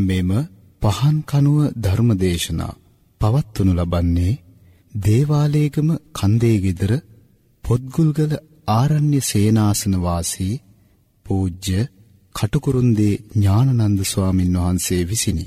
මෙම පහන් කනුව ධර්මදේශනා පවත්වනු ලබන්නේ දේවාලේගම කන්දේ গিදර පොත්ගුල්ගල ආරණ්‍ය සේනාසන වාසී පූජ්‍ය කටුකුරුන්දී ඥානනන්ද ස්වාමින් වහන්සේ විසිනි.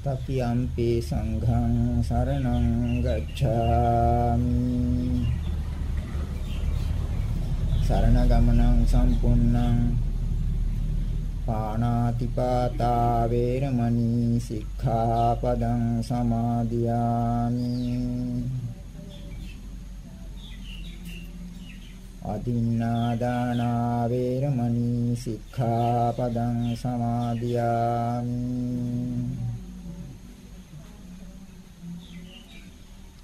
තතියම්පි සංඝං සරණං ගච්ඡාමි සරණ ගමනං සම්පූර්ණං පාණාතිපාතා වේරමණී සික්ඛාපදං සමාදියාමි අදින්නාදානා වේරමණී සික්ඛාපදං සමාදියාමි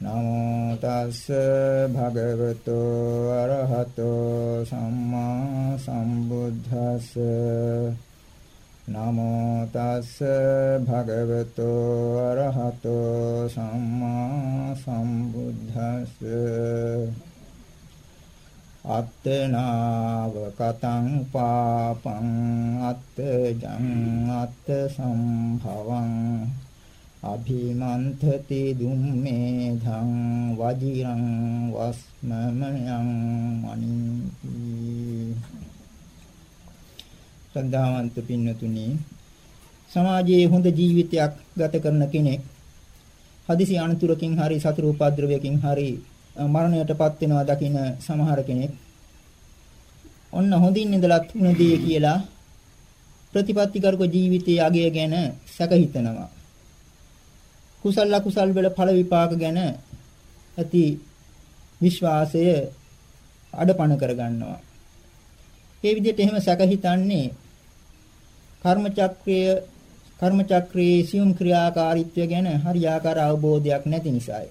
නමෝ තස්ස භගවතෝ අරහතෝ සම්මා සම්බුද්දස්ස. නමෝ තස්ස භගවතෝ අරහතෝ සම්මා සම්බුද්දස්ස. අත්තනාව කතං පාපං අත්තජං අත්ත සම්භවං. අභිමන්තති දුම්මේ ධං වජිරං වස්මමයං මනිති සද්ධාවන්ත පින්නතුනි සමාජයේ හොඳ ජීවිතයක් ගත කරන කෙනෙක් හදිසි අනතුරකින් හරි සතුරු උපද්‍රවයකින් හරි මරණයටපත් වෙනවා දකින සමහර කෙනෙක් ඔන්න හොඳින් ඉඳලා තුනදී කියලා ප්‍රතිපත්තිකරක ජීවිතයේ අගය ගැන සැක හිතනවා කුසල අකුසල් වල ඵල විපාක ගැන ඇති විශ්වාසය අඩපණ කරගන්නවා. ඒ විදිහට එහෙම සැක හිතන්නේ කර්ම චක්‍රය කර්ම චක්‍රයේ සියුම් ක්‍රියාකාරීත්වය ගැන හරියාකාර අවබෝධයක් නැති නිසායි.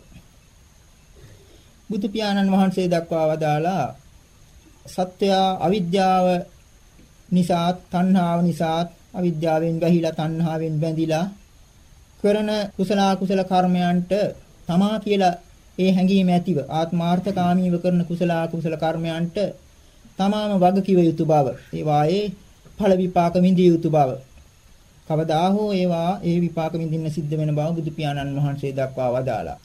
බුදු පියාණන් වහන්සේ දක්වා වදාලා සත්‍ය අවිද්‍යාව නිසා තණ්හාව නිසා අවිද්‍යාවෙන් වැහිලා තණ්හාවෙන් බැඳිලා කරන කුසල කුසල කර්මයන්ට තමා කියලා ඒ හැඟීම ඇතිව ආත්මාර්ථකාමීව කරන කුසල කුසල කර්මයන්ට තමාම වග කිව යුතු බව. ඒ වායේ ඵල විපාක විඳිය යුතු බව. කවදා හෝ ඒවා ඒ විපාක විඳින්න සිද්ධ වෙන බව බුදු පියාණන් වහන්සේ දක්වා වදාලා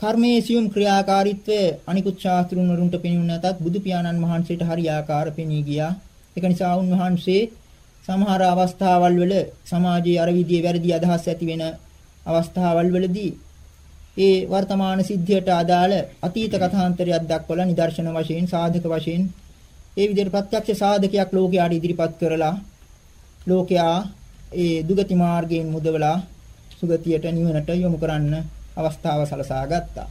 කර්මයේ සියුම් ක්‍රියාකාරීත්වය අනිකුත් ශාස්ත්‍රුන් වරුන්ට පෙනුන නැතත් බුදු පියාණන් වහන්සේට හරියාකාර පෙනී ගියා. ඒක නිසා උන්වහන්සේ සමහර අවස්ථාවල් වල සමාජයේ අර විදිහේ වැරදි අදහස් ඇති වෙන අවස්ථාවල් වලදී ඒ වර්තමාන සිද්ධියට අදාළ අතීත කථාන්තරයක් දක්වලා නිදර්ශන වශයෙන් සාධක වශයෙන් ඒ විදිහට ප්‍රත්‍යක්ෂ සාධකයක් ලෝකයට ඉදිරිපත් කරලා ලෝකයා ඒ දුගති මාර්ගයෙන් මුදවලා සුගතියට නිවනට යොමු කරන්න අවස්ථාව සලසා ගත්තා.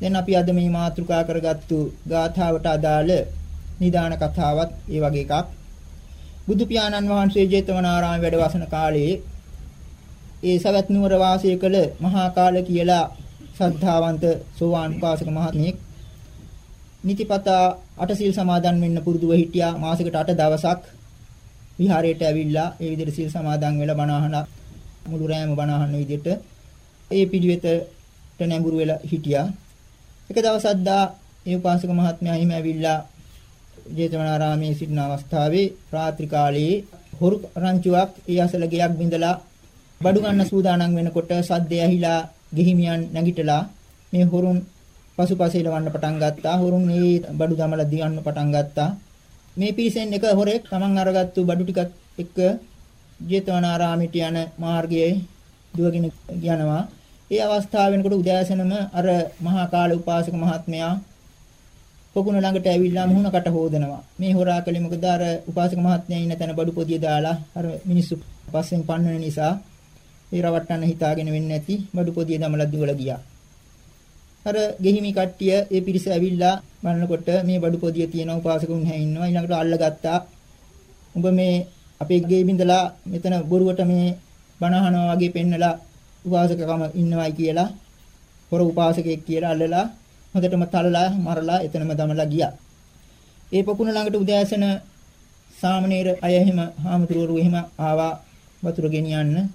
දැන් අපි අද මේ මාතෘකා කරගත්තු ගාථාවට අදාළ නිදාන කතාවත් ඒ වගේ එකක්. බුදු පියාණන් වහන්සේ ජේතවනාරාමයේ වැඩ වසන කාලයේ ඒ සවැත් නුවර වාසය කළ මහා කාල කියලා ශ්‍රද්ධාවන්ත සෝවාන් උපාසක මහත්මයෙක් නිතිපතා අටසිල් සමාදන් වෙන්න පුරුදුව හිටියා මාසෙකට 8 දවසක් විහාරයට ඇවිල්ලා ඒ විදිහට සිල් සමාදන් වෙලා බණ අහලා මුළු රැයම බණ අහන විදිහට ඒ පිළිවෙතට නැඹුරු වෙලා හිටියා. එක දවසක් දා ඒ උපාසක මහත්මයා එහෙම ඇවිල්ලා ජේතවනාරාමයේ සිටින අවස්ථාවේ රාත්‍රී කාලයේ හොරු රංචුවක් ඒ අසල ගෙයක් බිඳලා බඩු ගන්න සූදානම් වෙනකොට සද්දය ඇහිලා ගෙහිමියන් නැගිටලා මේ හොරුන් පසුපස ඉලවන්න පටන් ගත්තා. හොරුන් මේ බඩු දමලා දියන්න පටන් ගත්තා. මේ පිරිසෙන් එක හොරෙක් Taman අරගත්තු බඩු ටිකත් එක්ක ජේතවනාරාමයට යන මාර්ගයේ දුවගෙන යනවා. ඒ අවස්ථාව වෙනකොට උදෑසනම අර මහා කාල උපාසක මහත්මයා පොකුණ ළඟට ඇවිල්ලා මුහුණකට හොදනවා. මේ හොරා කලේ මොකද අර උපාසක මහත්මයා ඉන්න තැන බඩු පොදිය දාලා අර මිනිස්සු පස්සෙන් පන්නන නිසා ඒ රවට්ටන්න හිතාගෙන වෙන්නේ නැති බඩු පොදිය දමලා දුවලා ගියා. අර ගෙහිමි කට්ටිය ඒ පිරිස ඇවිල්ලා බලනකොට මේ බඩු පොදිය තියෙන උපාසකුන් හැ ඉන්නවා ඊළඟට අල්ලගත්තා. උඹ මේ අපේ ගේ බින්දලා මෙතන බොරුවට මේ බණහනවා වගේ පෙන්නලා උපාසකකම ඉන්නවයි කියලා හොර උපාසකෙක් කියලා අල්ලලා හොඳටම තලලා මරලා එතනම දමලා ගියා. ඒ පොකුණ ළඟට උදෑසන සාමණේර අය එහෙම හාමුදුරුවෝ එහෙම ආවා වතුර ගෙනියන්න.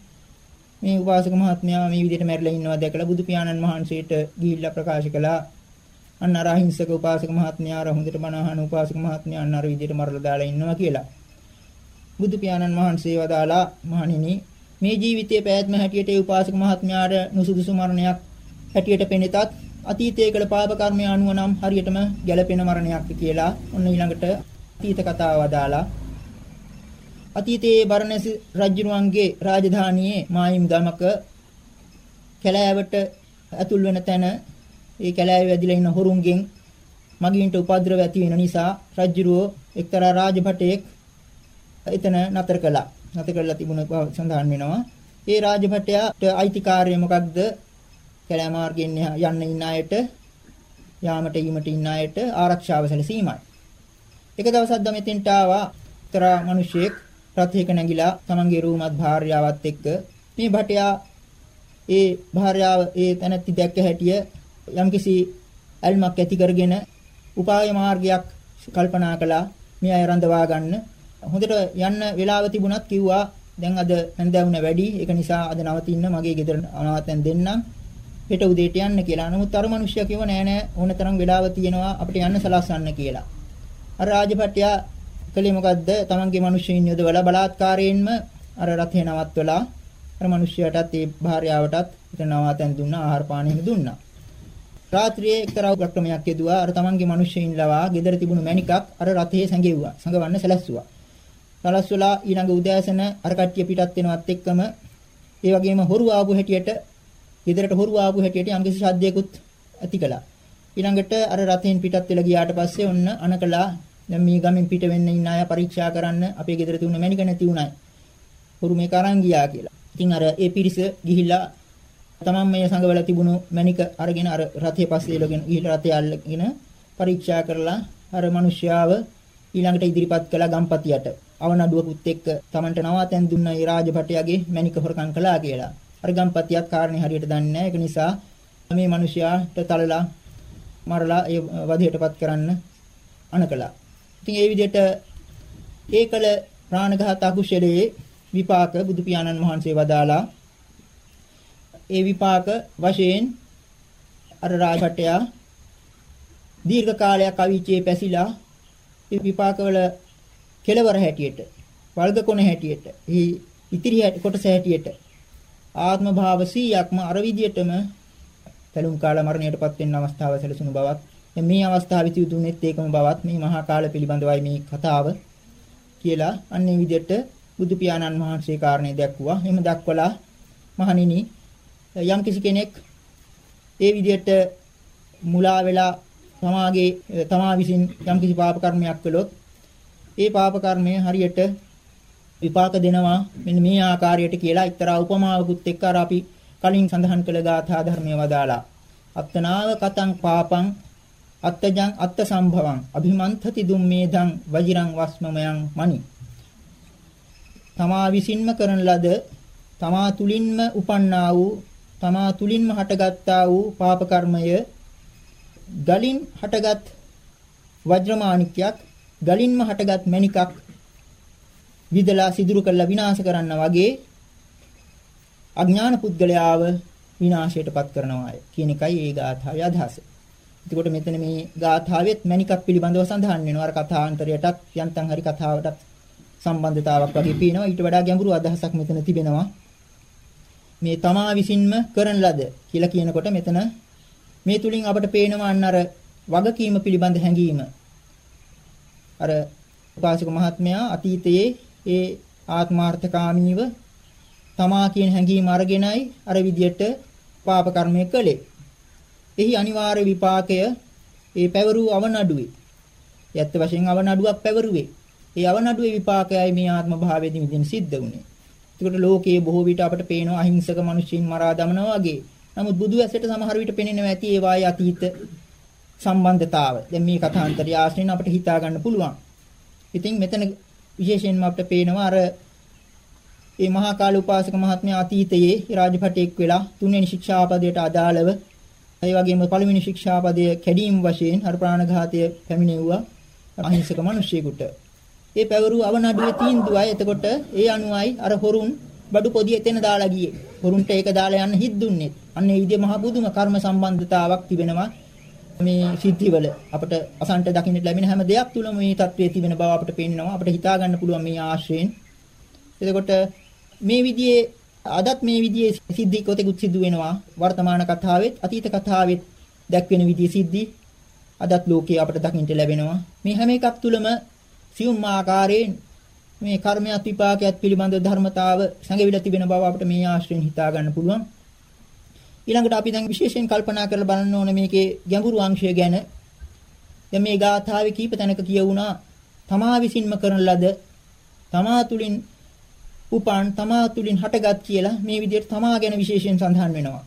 මේ උපාසක මහත්මයා මේ විදිහට මැරිලා ඉන්නවා දැකලා බුදු පියාණන් වහන්සේට ගිහිල්ලා ප්‍රකාශ කළා. අන්න අර අහිංසක උපාසක මහත්මයා අර හොඳට බණ අහන උපාසක මහත්මයා අන්න අර විදිහට මරලා දාලා ඉන්නවා කියලා. බුදු පියාණන් වහන්සේ වදාලා මහණෙනි මේ ජීවිතයේ පැවැත්ම හැටියට ඒ උපාසක මහත්මයාට නුසුදුසු මරණයක් හැටියට පෙනෙතත් අතීතයේ කළ පාප කර්මය අනුව නම් හරියටම ගැළපෙන මරණයක් කියලා ඔන්න ඊළඟට අතීත කතාව වදාලා අතීතයේ බරණැස රජුරුවන්ගේ රාජධානියේ මායිම් ගමක කැලෑවට ඇතුල් වෙන තැන ඒ කැලෑවේ වැදිලා ඉන්න හොරුන්ගෙන් මගින්ට උපද්‍රව ඇති වෙන නිසා රජුරුවෝ එක්තරා රාජභටයෙක් එතන නතර කළා. නතර කරලා තිබුණ බව සඳහන් වෙනවා. ඒ රාජභටයාට අයිතිකාර්යය මොකක්ද? කැලෑ මාර්ගයෙන් යන්න ඉන්න අයට යාමට ඊමට ඉන්න අයට ආරක්ෂාව සැලසීමයි. එක දවසක් ද මෙතෙන්ට ආවා එක්තරා මිනිහෙක් රථයක නැගිලා තමන්ගේ රූමත් භාර්යාවත් එක්ක. මේ භටයා ඒ භාර්යාව ඒ තැනැත්ති දැක්ක හැටිය යම්කිසි අල්මක් ඇති කරගෙන උපාය මාර්ගයක් කල්පනා කළා. මේ අය රඳවා ගන්න. හොඳට යන්න වෙලාව තිබුණත් කිව්වා දැන් අද නැන්දවුන වැඩි. ඒක නිසා අද නවතින්න. මගේ ගෙදර අනාතෙන් දෙන්නම්. හෙට උදේට යන්න කියලා. නමුත් අර මිනිස්සයා කිව්ව නෑ නෑ ඕන තරම් වෙලාව තියෙනවා අපිට යන්න සලස්සන්න කියලා. අර රාජපට්ටියා කලේ මොකද්ද? තමන්ගේ මිනිස්සුන් යොදවලා බලාත්කාරයෙන්ම අර රථේ නවත්වලා අර මිනිස්සයාටත් ඒ භාර්යාවටත් එතන නවාතැන් දුන්නා ආහාර පානීය දුන්නා. රාත්‍රියේ එක්තරා උපක්‍රමයක් යෙදුවා අර තමන්ගේ මිනිස්සුන් ලවා ගෙදර තිබුණු මණිකක් අර රථයේ සැඟෙව්වා. සඟවන්න සැලැස්සුවා. සලස්වලා ඊළඟ උදෑසන අර කට්ටිය පිටත් වෙනවත් එක්කම ඒ වගේම හොරු ආපු හැටියට ගෙදරට හොරු ආපු හැටියට යම්කිසි ශබ්දයකුත් ඇති කළා. ඊළඟට අර රථයෙන් පිටත් වෙලා ගියාට පස්සේ ඔන්න අනකලා දැන් මේ ගමෙන් පිට වෙන්න ඉන්න අය පරීක්ෂා කරන්න අපේ ගෙදර තිබුණ මැනික නැති උනායි. හොරු මේක අරන් ගියා කියලා. ඉතින් අර ඒ පිරිස ගිහිල්ලා තමන් මේ සංගවල තිබුණු මණික අරගෙන අර රථයේ පස්සේ එළගෙන ගිහිල්ලා රථය අල්ලගෙන පරීක්ෂා කරලා අර මිනිස්යාව ඊළඟට ඉදිරිපත් කළා ගම්පතියට. අවනඩුවකුත් එක්ක තමන්ට නවාතැන් දුන්න ඒ රාජභටයාගේ මණික හොරකම් කළා කියලා. අර ගම්පතියත් කාරණේ හරියට දන්නේ නැහැ. ඒක නිසා මේ මිනිස්යාට තලලා මරලා ඒ වධයටපත් කරන්න අනකලා. ඉතින් ඒ විදිහට ඒකල ප්‍රාණඝාත අකුශලයේ විපාක බුදු පියාණන් වහන්සේ වදාලා ඒ විපාක වශයෙන් අර රාජපටයා දීර්ඝ කාලයක් අවීචයේ පැසිලා ඒ විපාකවල කෙලවර හැටියට වල්ග කොන හැටියට ඉතිරි කොටස හැටියට ආත්ම භාව 100ක්ම අර විදියටම පැලුම් කාල මරණයටපත් වෙන අවස්ථාව සැලසුණු බවත් මේ අවස්ථාවේදී දුන්නේත් ඒකම බවත් මේ මහා කාල පිළිබඳවයි මේ කතාව කියලා අන්නේ විදිහට බුදු පියාණන් වහන්සේ කාරණේ දැක්වුවා. එහෙම දක්වලා මහණෙනි යම් කිසි කෙනෙක් ඒ විදිහට මුලා වෙලා තමාගේ තමා විසින් යම් කිසි පාප කර්මයක් කළොත් ඒ පාප කර්මය හරියට විපාක දෙනවා. මෙන්න මේ ආකාරයට කියලා එක්තරා උපමාවකුත් එක්ක අර අපි කලින් සඳහන් කළ ගාථා ධර්මයේ වදාලා. අත්තනාව කතං පාපං අත්තජං අත්ත සම්භවං අභිමන්තති දුම්මේදං වජිරං වස්මමයන් මනි. තමා විසින්ම කරන ලද තමා තුලින්ම උපන්නා වූ තමා තුලින්ම හටගත්තා වූ පාප කර්මය ගලින් හටගත් වජ්‍රමාණික්යක් ගලින්ම හටගත් මණිකක් විදලා සිදුරු කරලා විනාශ කරනවා වගේ අඥාන පුද්ගලයාව විනාශයටපත් කරනවාය කියන එකයි ඒ ගාථාවේ අදහස. එතකොට මෙතන මේ ගාථාවෙත් මණිකක් පිළිබඳව සඳහන් වෙනවා. අර කථාන්තරයටත් යන්තම් හරි කතාවටත් සම්බන්ධතාවක් වගේ පේනවා. ඊට වඩා ගැඹුරු අදහසක් මෙතන තිබෙනවා. මේ තමා විසින්ම කරන ලද කියලා කියනකොට මෙතන මේ තුලින් අපට පේනවා අන්න අර වගකීම පිළිබඳ හැඟීම. අර උපාසක මහත්මයා අතීතයේ ඒ ආත්මාර්ථකාමීව තමා කියන හැඟීම අරගෙනයි අර විදියට පාප කර්මය කළේ. එහි අනිවාර්ය විපාකය ඒ පැවරු අවනඩුවේ. යැත්ත වශයෙන් අවනඩුවක් පැවරුවේ. ඒ අවනඩුවේ විපාකයයි මේ ආත්ම භාවයේදී විදින් සිද්ධ වුනේ. ඒකට ලෝකයේ බොහෝ විට අපට පේනවා අහිංසක මිනිස්සුන් මරා දමනවා වගේ. නමුත් බුදු ඇසට සමහර විට පෙනෙනවා ඇති ඒ වාය අතීත සම්බන්ධතාව. දැන් මේ කථාන්තරය ආශ්‍රයෙන් අපිට හිතා ගන්න පුළුවන්. ඉතින් මෙතන විශේෂයෙන්ම අපිට පේනවා අර මේ මහා කාල උපාසක මහත්මයා අතීතයේ රාජපටේක් වෙලා තුන්වෙනි ශික්ෂාපදයට අදාළව ඒ වගේම පළවෙනි ශික්ෂාපදය කැඩීම් වශයෙන් අර ප්‍රාණඝාතය පැමිණෙව්වා අහිංසක මිනිසෙකුට. ඒ පැවරු අවනඩුවේ තීන්දුවයි එතකොට ඒ අනුවයි අර හොරුන් බඩු පොදිය එතන දාලා ගියේ. හොරුන්ට ඒක දාලා යන්න හිත් දුන්නේ. අන්න ඒ විදිහ මහ බුදුම කර්ම සම්බන්ධතාවක් තිබෙනවා. මේ සිද්ධිවල අපිට අසන්ට දකින්න ලැබෙන හැම දෙයක් තුලම මේ தત્ත්වයේ තිබෙන බව අපිට පේනවා. අපිට හිතා ගන්න පුළුවන් මේ ආශ්‍රයෙන්. එතකොට මේ විදිහේ අදත් මේ විදිහේ සිද්ධි කොතෙකුත් සිදු වෙනවා. වර්තමාන කතාවෙත් අතීත කතාවෙත් දැක්වෙන විදිහේ සිද්ධි අදත් ලෝකේ අපිට දකින්න ලැබෙනවා. මේ හැම එකක් තුලම සියුම් ආකාරයෙන් මේ කර්මයක් විපාකයක් පිළිබඳ ධර්මතාව සංගවිලා තිබෙන බව අපිට මේ ආශ්‍රයෙන් හිතා ගන්න පුළුවන්. ඊළඟට අපි දැන් විශේෂයෙන් කල්පනා කරලා බලන්න ඕනේ මේකේ ගැඹුරු අංශය ගැන. දැන් මේ ගාථාවේ කීප තැනක කියවුණා තමා විසින්ම කරන ලද තමා තුලින් උපන් තමා තුලින් හටගත් කියලා මේ විදිහට තමා ගැන විශේෂයෙන් සඳහන් වෙනවා.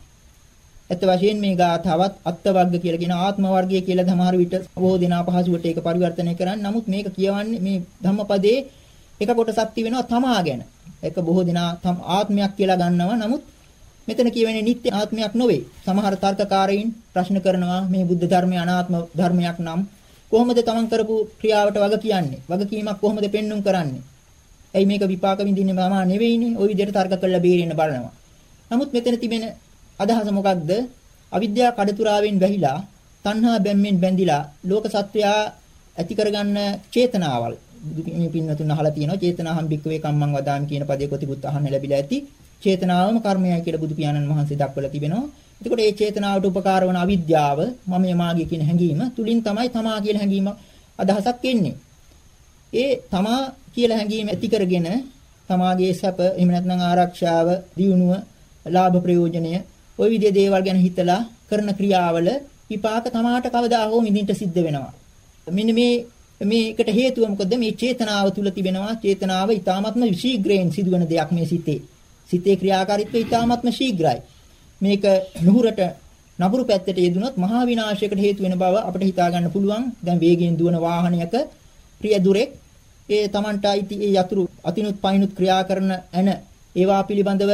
ඇත්ත වශයෙන් මේ ගාථාවත් අත්ත වර්ග කියලා කියන ආත්ම වර්ගය කියලා සමහර විට බොහෝ දෙනා පහසුවට ඒක පරිවර්තනය කරන්නේ. නමුත් මේක කියවන්නේ මේ ධම්මපදයේ එක කොටසක් තිබෙනවා තමා ගැන. ඒක බොහෝ දෙනා ආත්මයක් කියලා ගන්නවා. නමුත් මෙතන කියවෙන්නේ නිත්‍ය ආත්මයක් නොවේ. සමහර තර්කකාරයින් ප්‍රශ්න කරනවා මේ බුද්ධ ධර්මයේ අනාත්ම ධර්මයක් නම් කොහොමද තමන් කරපු ක්‍රියාවට වග කියන්නේ? වගකීමක් කොහොමද පෙන්눔 කරන්නේ? ඇයි මේක විපාක විඳින්නේ මම නෙවෙයිනේ. ওই විදිහට තර්ක කරලා බේරෙන්න බලනවා. නමුත් මෙතන තිබෙන අදහස මොකක්ද? අවිද්‍යා කඩතුරාවෙන් වැහිලා තණ්හා බැම්මෙන් බැඳිලා ලෝක සත්වයා ඇති කරගන්න චේතනාවල් මේ පින්නතුන් අහලා තියෙනවා චේතනාහම් භික්කවේ කම්මං වදාමි කියන පදේ කොතිකුත් අහන්න ලැබිලා ඇති චේතනාවම කර්මයයි කියලා බුදු පියාණන් වහන්සේ දක්වලා තිබෙනවා. එතකොට මේ චේතනාවට උපකාර වන අවිද්‍යාව, මම යමාගේ කියන හැඟීම තුලින් තමයි තමා කියලා හැඟීම අදහසක් එන්නේ. ඒ තමා කියලා හැඟීම ඇති කරගෙන තමාගේ සැප එහෙම නැත්නම් ආරක්ෂාව, දියුණුව, ලාභ ප්‍රයෝජනය ওই විදිහේ දේවල් ගැන හිතලා කරන ක්‍රියාවල විපාක තමාට කවදා හෝ විඳින්න සිද්ධ වෙනවා. මෙන්න මේ මේකට හේතුව මොකද මේ චේතනාව තුල තිබෙනවා චේතනාව ඊ타ත්ම ශීඝ්‍රයෙන් සිදුවන දෙයක් මේ සිතේ. සිතේ ක්‍රියාකාරීත්වය ඊ타ත්ම ශීඝ්‍රයි. මේක නුහුරට නපුරු පැත්තට යෙදුනොත් මහා විනාශයකට හේතු වෙන බව අපිට හිතා ගන්න පුළුවන්. දැන් වේගයෙන් දුවන වාහනයක ප්‍රිය දුරෙක් ඒ Tamanට අයිති ඒ යතුරු අතිනුත් පයින්ුත් ක්‍රියා කරන ඇන ඒවා පිළිබඳව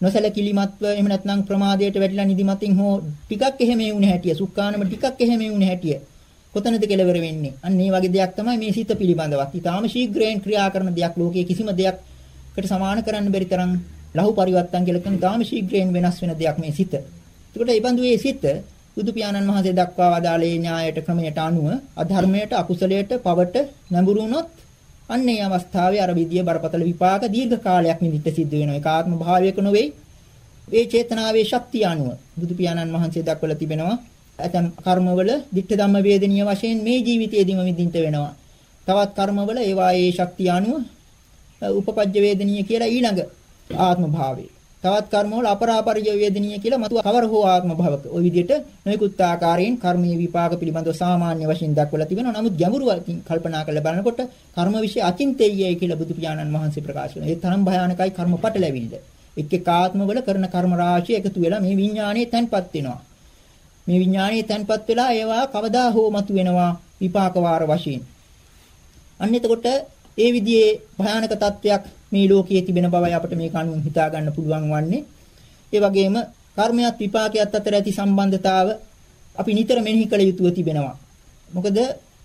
නොසලකිලිමත්ව එහෙම නැත්නම් ප්‍රමාදයට වැටිලා නිදිමතින් හෝ ටිකක් එහෙම වුණ හැටිය සුක්කානම ටිකක් එහෙම වුණ හැටිය කොතනද කෙලවර වෙන්නේ අන්න ඒ වගේ දෙයක් තමයි මේ සිත පිළිබඳවත් ඊටාම ශීඝ්‍රයෙන් ක්‍රියා කරන දෙයක් ලෝකයේ කිසිම දෙයක්කට සමාන කරන්න බැරි තරම් ලහු පරිවර්තන කියලා කියන ඊටාම ශීඝ්‍රයෙන් වෙනස් වෙන දෙයක් මේ සිත. ඒකට ඒ බඳු මේ සිත බුදු පියාණන් වහන්සේ දක්වා වදාළේ න්‍යායයට ක්‍රමයට අනුව අධර්මයට අකුසලයට පවට නැඹුරු වුණොත් අන්න ඒ අවස්ථාවේ අර විදිය බරපතල විපාක දීර්ඝ කාලයක් නිදිට සිද්ධ වෙනවා. ඒක ආත්ම භාවයක නොවේ. මේ චේතනාවේ ශක්තිය අනුව බුදු පියාණන් වහන්සේ දක්වලා තිබෙනවා. ඇතම් කර්මවල ditta ධම්ම වේදනීය වශයෙන් මේ ජීවිතයේදීම විඳින්න වෙනවා. තවත් කර්මවල ඒවා ඒ ශක්තිය අනුව උපපජ්ජ වේදනීය කියලා ඊළඟ ආත්ම භාවයේ තවත් කර්මවල අපරාපරිය වේදනීය කියලා මතු කවර හෝ ආත්ම භවක ওই විදිහට නොයෙකුත් ආකාරයෙන් කර්මීය විපාක පිළිබඳව සාමාන්‍ය වශයෙන් දක්වලා තිබෙනවා. නමුත් ගැඹුරුවකින් කල්පනා කරලා බලනකොට කර්ම વિશે අචින්තෙයයි කියලා බුදු පියාණන් වහන්සේ ප්‍රකාශ කරනවා. ඒ තරම් භයානකයි කර්ම පටලැවිල්ල. එක් එක් ආත්මවල කරන කර්ම රාශිය එකතු වෙලා මේ විඥාණය තැන්පත් වෙනවා. මේ විඥාණය තැන්පත් වෙලා ඒවා කවදා හෝ මතු වෙනවා විපාක වාර වශයෙන්. අන්න එතකොට ඒ විදිහේ භයානක තත්වයක් මේ ලෝකයේ තිබෙන බවයි අපිට මේක අනුන් හිතා ගන්න පුළුවන් වන්නේ. ඒ වගේම කර්මයක් විපාකයක් අතර ඇති සම්බන්ධතාව අපි නිතර මෙනෙහි කළ යුතුව තිබෙනවා. මොකද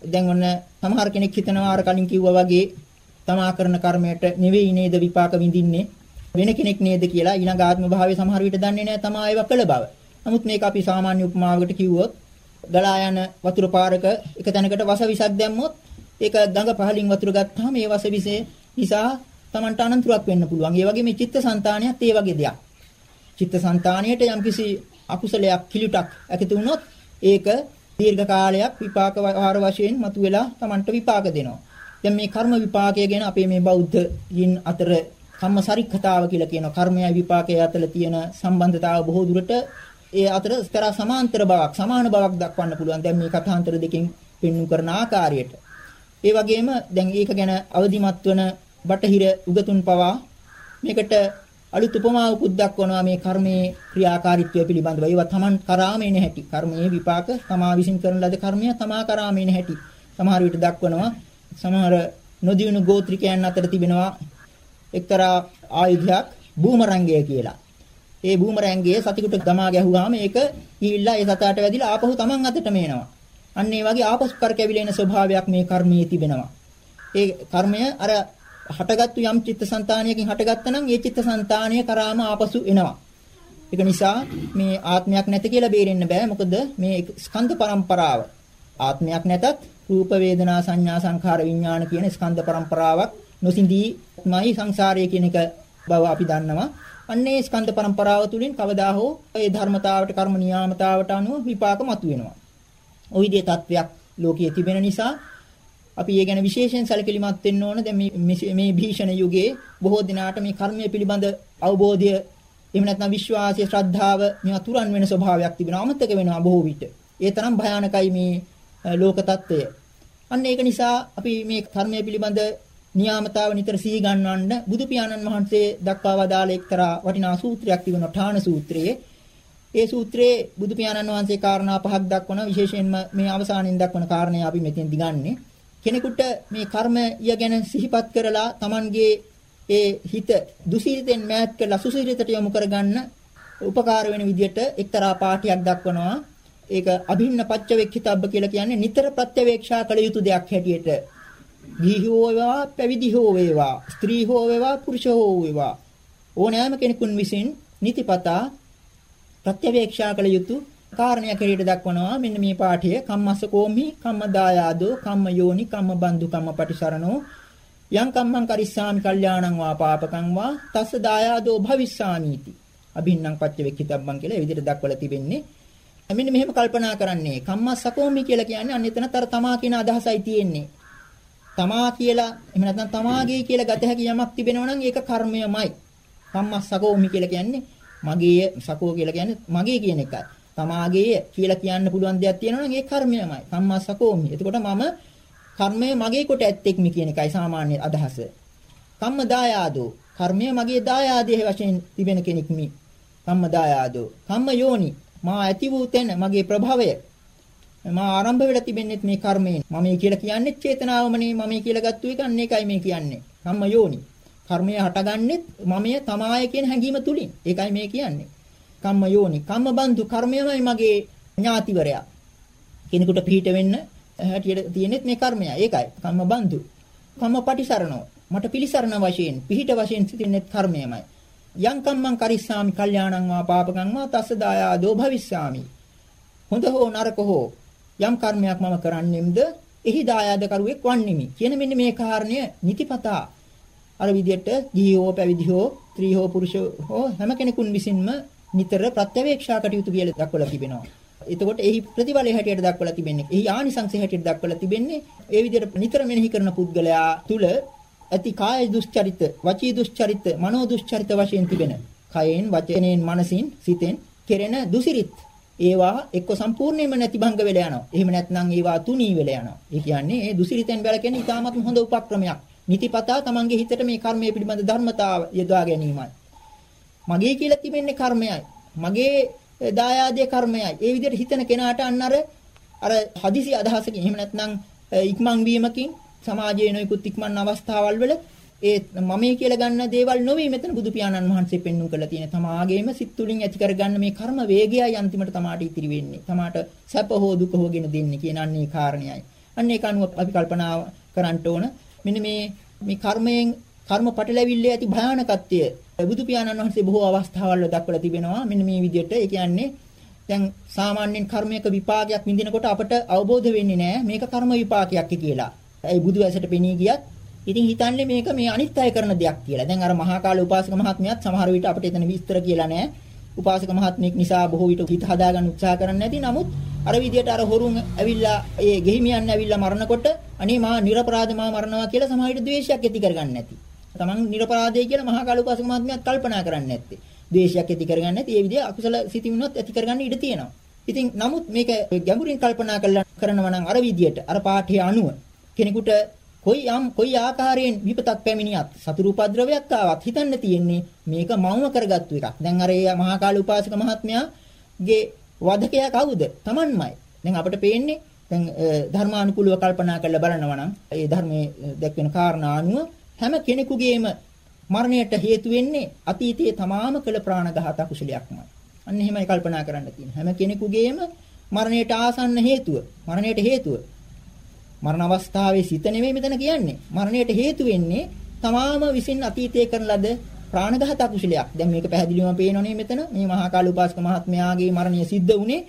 දැන් ඔන්න සමහර කෙනෙක් හිතනවා අර කලින් කිව්වා වගේ තමා කරන කර්මයට නෙවෙයි නේද විපාක විඳින්නේ වෙන කෙනෙක් නේද කියලා ඊළඟ ආත්ම භාවයේ සමහර විට දන්නේ නැහැ තමා ඒව කළ බව. නමුත් මේක අපි සාමාන්‍ය උපමාවකට කිව්වොත් ගලා යන වතුර පාරක එක තැනකට වස විසක් දැම්මොත් ඒක ගඟ පහලින් වතුර ගත්තාම ඒ වස විසේ නිසා Tamanට අනතුරක් වෙන්න පුළුවන්. ඒ වගේ මේ චිත්තසංතානියත් ඒ වගේ දෙයක්. චිත්තසංතානියට යම්කිසි අකුසලයක් කිලුටක් ඇති වුණොත් ඒක දීර්ඝ කාලයක් විපාක වාර වශයෙන් මතුවලා Tamanට විපාක දෙනවා. දැන් මේ කර්ම විපාකය ගැන අපේ මේ බෞද්ධයින් අතර කම්ම සරික්ඛතාව කියලා කියන කර්මයයි විපාකයේ අතර තියෙන සම්බන්ධතාව බොහෝ දුරට ඒ අතර ස්තර සමාන්තර බවක් සමාන බවක් දක්වන්න පුළුවන්. දැන් මේ කථාන්තර දෙකෙන් පෙන්වු කරන ආකාරයට. ඒ වගේම දැන් ඒක ගැන අවදිමත් වන බටහිර උගතුන් පවා මේකට අලුත් උපමාවකුත් දක්වනවා මේ කර්මයේ ක්‍රියාකාරීත්වය පිළිබඳව. ඒවා Taman කරාමේන හැටි. කර්මයේ විපාක තමා විසින් කරන ලද කර්මය තමා කරාමේන හැටි. සමහර විට දක්වනවා සමහර නොදියුණු ගෝත්‍රිකයන් අතර තිබෙනවා එක්තරා ආයුධයක් බූමරංගය කියලා. ඒ බූමරංගයේ සතිකුට දමා ගැහුවාම ඒක ගිහිල්ලා ඒ සතාට වැදිලා ආපහු Taman අතටම එනවා. අන්න ඒ වගේ ආපසු කර කැවිලෙන ස්වභාවයක් මේ කර්මයේ තිබෙනවා. ඒ කර්මය අර හටගත්තු යම් චිත්තසංතානියකින් හටගත්තා නම් ඒ චිත්තසංතානිය කරාම ආපසු එනවා. ඒක නිසා මේ ආත්මයක් නැති කියලා බේරෙන්න බෑ. මොකද මේ ස්කන්ධ පරම්පරාව ආත්මයක් නැතත් රූප වේදනා සංඥා සංඛාර විඥාන කියන ස්කන්ධ පරම්පරාවක් නොසිඳීමයි සංසාරය කියන එක බව අපි දන්නවා. අන්නේ ස්කන්ධ පරම්පරාව තුලින් කවදා හෝ ඒ ධර්මතාවට කර්ම නියාමතාවට අනුව විපාක මතුවෙනවා. ওই විදිහේ තත්වයක් ලෝකයේ තිබෙන නිසා අපි ඒ ගැන විශේෂයෙන් සැලකිලිමත් වෙන්න ඕන. දැන් මේ මේ භීෂණ යුගයේ බොහෝ දිනාට මේ කර්මය පිළිබඳ අවබෝධය එහෙම නැත්නම් විශ්වාසය, ශ්‍රද්ධාව මේවා තුරන් වෙන ස්වභාවයක් තිබෙනවා. අමතක වෙනවා බොහෝ විට. ඒ තරම් භයානකයි මේ ලෝක తত্ত্বය. අන්න ඒක නිසා අපි මේ කර්මය පිළිබඳ නියාමතාව නිතර සිහි ගන්නවන්න බුදු පියාණන් වහන්සේ දක්වා වදාළ එක්තරා වටිනා සූත්‍රයක් තිබෙනවා ඨාන සූත්‍රයේ. ඒ සූත්‍රයේ බුදු පියාණන් වහන්සේ කාරණා පහක් දක්වන විශේෂයෙන්ම මේ අවසානයේ දක්වන කාරණේ අපි මෙතෙන් දිගන්නේ. කෙනෙකුට මේ කර්මය ගැන සිහිපත් කරලා Tamanගේ ඒ හිත දුසීතෙන් මෑත් කරලා සුසීරිතට යොමු කරගන්න උපකාර වෙන විදිහට එක්තරා පාඨයක් දක්වනවා. ඒක අභින්න පච්චවේක්ඛිතබ්බ කියලා කියන්නේ නිතර ප්‍රත්‍යවේක්ෂා කළ යුතු දෙයක් හැටියට. ගිහි හෝ වේවා, පැවිදි හෝ වේවා, ස්ත්‍රී හෝ වේවා, පුරුෂ හෝ වේවා ඕනෑම කෙනෙකුන් විසින් නිතිපතා ප්‍රත්‍යවේක්ෂා කළ යුතු කාරණයක් හැටියට දක්වනවා. මෙන්න මේ පාඨය. කම්මස්ස කෝමි කම්මදායාදෝ කම්ම යෝනි කම්ම බන්දු කම්ම පටිසරණෝ. යං කම්මං කරිස්සාමි කල්යාණං වා පාපකං වා තස්ස දායාදෝ භවිස්සාමීති. අභින්නම් පච්චවෙක්කිතබ්බං කියලා ඒ විදිහට දක්වලා තිබෙන්නේ. මෙන්න මෙහෙම කල්පනා කරන්නේ කම්මස්ස කෝමි කියලා කියන්නේ අන්න එතනතර තමා කියන අදහසයි තියෙන්නේ. තමා කියලා එහෙම නැත්නම් තමාගේ කියලා ගත හැකි යමක් තිබෙනවා නම් ඒක කර්මයමයි. කම්මස්ස කෝමි කියලා කියන්නේ මගේ සකෝ කියලා කියන්නේ මගේ කියන එකයි. තමාගේ කියලා කියන්න පුළුවන් දෙයක් තියෙනවා නම් ඒ කර්මයමයි. කම්මස්සකෝමි. එතකොට මම කර්මය මගේ කොට ඇත්තෙක්මි කියන එකයි සාමාන්‍ය අදහස. කම්ම දායාදෝ කර්මය මගේ දායාදයේ වශයෙන් තිබෙන කෙනෙක්මි. කම්ම දායාදෝ. කම්ම යෝනි. මා ඇති වූ තැන මගේ ප්‍රභවය. මා ආරම්භ වෙලා තිබෙන්නේ මේ කර්මයෙන්. මම මේ කියලා කියන්නේ චේතනාවමනේ මම මේ කියලා ගත්තු එක අන්න ඒකයි මේ කියන්නේ. කම්ම යෝනි. කර්මය හටගන්නෙත් මමය තමාය කියන හැඟීම තුලින්. ඒකයි මේ කියන්නේ. කම්ම යෝනි. කම්ම බන්දු කර්මයමයි මගේ ඥාතිවරයා. කෙනෙකුට පිහිට වෙන්න හැටියට තියෙනෙත් මේ කර්මය. ඒකයි. කම්ම බන්දු. කම්ම පටිසරණෝ. මට පිළිසරණ වශයෙන් පිහිට වශයෙන් සිටින්නෙත් කර්මයමයි. යං කම්මං කරිස්සාමි කල්යාණං වා පාපකං වා තස්ස දායාදෝ භවිස්සාමි. හොඳ හෝ නරක හෝ යම් කර්මයක් මම කරන්නෙම්ද එහි දායාද කරුවෙක් වන්නෙමි. කියන මෙන්න මේ කාරණය නිතිපතා අර විදිහට ගිහි හෝ පැවිදි හෝ ත්‍රී හෝ පුරුෂ හෝ හැම කෙනෙකුන් විසින්ම නිතර ප්‍රත්‍යවේක්ෂා කටයුතු කියලා දක්වලා තිබෙනවා. එතකොට එහි ප්‍රතිඵලය හැටියට දක්වලා තිබෙන්නේ. එහි ආනිසංසය හැටියට දක්වලා තිබෙන්නේ ඒ විදිහට නිතර මෙනෙහි කරන පුද්ගලයා තුල ඇති කාය දුස්චරිත, වචී දුස්චරිත, මනෝ දුස්චරිත වශයෙන් තිබෙන කයෙන්, වචනයෙන්, මනසින්, සිතෙන් කෙරෙන දුසිරිත් ඒවා එක්ක සම්පූර්ණයෙන්ම නැති භංග වෙලා යනවා. එහෙම නැත්නම් ඒවා තුනී වෙලා යනවා. ඒ කියන්නේ ඒ දුසිරිතෙන් බැලකෙන ඉතාමත් හොඳ උපක්‍රමයක්. නිතිපතා තමන්ගේ හිතට මේ කර්මයේ පිළිබඳ ධර්මතාව යොදා ගැනීමයි. මගේ කියලා තිබෙන්නේ කර්මයයි. මගේ දායාදයේ කර්මයයි. ඒ විදිහට හිතන කෙනාට අන්න අර අර හදිසි අදහසකින් එහෙම නැත්නම් ඉක්මන් වීමකින් සමාජයේ නොයෙකුත් ඉක්මන් අවස්ථාවල් වල ඒ මමයි කියලා ගන්න දේවල් නොවේ මෙතන බුදු පියාණන් වහන්සේ පෙන්වු කරලා තියෙන තමාගේම සිත් තුලින් ඇති කරගන්න මේ කර්ම වේගයයි අන්තිමට තමාට ඉතිරි වෙන්නේ. තමාට සැප හෝ දුක හෝගෙන දෙන්නේ කියන අන්නේ කාරණයයි. අන්න ඒක අනුව අපි කල්පනා කරන්න ඕන මෙන්න මේ මේ කර්මයෙන් කර්ම පටලැවිල්ලේ ඇති භයානකත්වය බුදු පියාණන් වහන්සේ බොහෝ අවස්ථාවල් දක්වලා තිබෙනවා. මෙන්න මේ විදිහට ඒ කියන්නේ දැන් සාමාන්‍යයෙන් කර්මයක විපාකයක් විඳිනකොට අපට අවබෝධ වෙන්නේ නැහැ මේක කර්ම විපාකයක් කියලා. ඒ බුදු ඇසට පෙනී ගියත් ඉතින් හිතන්නේ මේක මේ අනිත් අය කරන දෙයක් කියලා. දැන් අර මහා කාල උපාසක මහත්මියත් සමහර විට අපිට එතන විස්තර කියලා නැහැ. උපාසක මහත්මියක් නිසා බොහෝ විට හිත හදාගන්න උත්සාහ කරන්නේ නැති. නමුත් අර විදියට අර හොරුන් ඇවිල්ලා ඒ ගෙහිමියන් ඇවිල්ලා මරනකොට අනේ මා නිර්පරාධ මා මරනවා කියලා සමහර විට ද්වේෂයක් ඇති කරගන්නේ නැති. තමන් නිර්පරාධය කියලා මහා කාල උපාසක මහත්මියත් කල්පනා කරන්නේ නැත්තේ. ද්වේෂයක් ඇති කරගන්නේ නැති. ඒ විදිය අකුසල සිතිවිනොත් ඇති කරගන්න ඉඩ තියෙනවා. ඉතින් නමුත් මේක ගැඹුරින් කල්පනා කරලා කරනවා නම් අර විදියට අර පාඨය අනුව කෙනෙකුට කොයි යම් කොයි ආකාරයෙන් විපතක් පැමිණියත් සතුරු උපද්‍රවයක් ආවත් හිතන්න තියෙන්නේ මේක මවම කරගත්තු එකක්. දැන් අර ඒ මහා කාල උපාසක මහත්මයාගේ වදකයා කවුද? Tamanmai. දැන් අපිට පේන්නේ දැන් ධර්මානුකූලව කල්පනා කරලා බලනවා නම් ඒ ධර්මයේ දැක්වෙන කාරණා අනුව හැම කෙනෙකුගේම මරණයට හේතු වෙන්නේ අතීතයේ තමාම කළ ප්‍රාණඝාත කුසලයක්මයි. අන්න එහෙමයි කල්පනා කරන්න තියෙන්නේ. හැම කෙනෙකුගේම මරණයට ආසන්න හේතුව, මරණයට හේතුව මරණ අවස්ථාවේ සිත නෙමෙයි මෙතන කියන්නේ. මරණයට හේතු වෙන්නේ තමාම විසින් අතීතයේ කරන ලද ප්‍රාණඝාත කුසලයක්. දැන් මේක පැහැදිලිවම පේනෝනේ මෙතන මේ මහා කාල උපාසක මහත්මයාගේ මරණය සිද්ධ වුණේ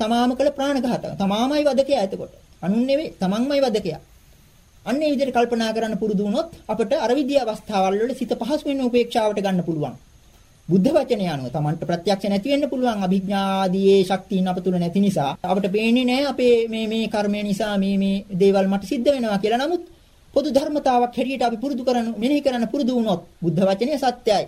තමාම කළ ප්‍රාණඝාත. තමාමයි වදකයා එතකොට. අනුන් නෙවෙයි තමන්මයි වදකයා. අන්න ඒ විදිහට කල්පනා කරන්න පුරුදු වුණොත් අපිට අර විදිය අවස්ථාවල් වල සිත පහසු වෙන උපේක්ෂාවට ගන්න පුළුවන්. බුද්ධ වචනය අනුව Tamanට ප්‍රත්‍යක්ෂ නැති වෙන්න පුළුවන් අභිඥාදී ශක්තියන අප තුල නැති නිසා අපිට පේන්නේ නැහැ අපේ මේ මේ කර්මය නිසා මේ මේ දේවල් මට සිද්ධ වෙනවා කියලා. නමුත් පොදු ධර්මතාවක් හැටියට අපි පුරුදු කරන මෙනෙහි කරන්න පුරුදු වුණොත් බුද්ධ වචනය සත්‍යයි.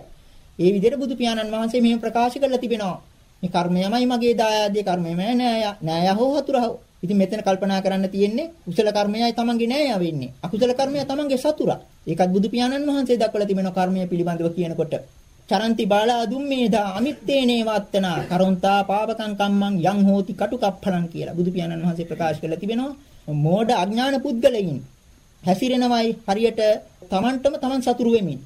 ඒ විදිහට බුදු පියාණන් වහන්සේ මෙහෙම ප්‍රකාශ කරලා තිබෙනවා. මේ කර්මයමයි මගේ දායාදේ කර්මයමයි නෑ නෑ හෝ හතුරා. ඉතින් මෙතන කල්පනා කරන්න තියෙන්නේ කුසල කර්මයයි තමන්ගේ නෑ වෙන්නේ. අකුසල කර්මය තමන්ගේ සතුරා. ඒකත් බුදු පියාණන් වහන්සේ දක්වලා තිබෙනවා කර්මය පිළිබඳව කියනකොට. චරන්ති බාලා දුම්මේදා අමිත්තේනේ වත්තනා කරොන්තා පාවකං කම්මං යං හෝති කටුකප්පණං කියලා බුදු පියාණන් වහන්සේ ප්‍රකාශ කරලා තිබෙනවා මෝඩ අඥාන පුද්ගලයින් හැසිරෙනවයි හරියට Tamanටම Taman සතුරු වෙමින්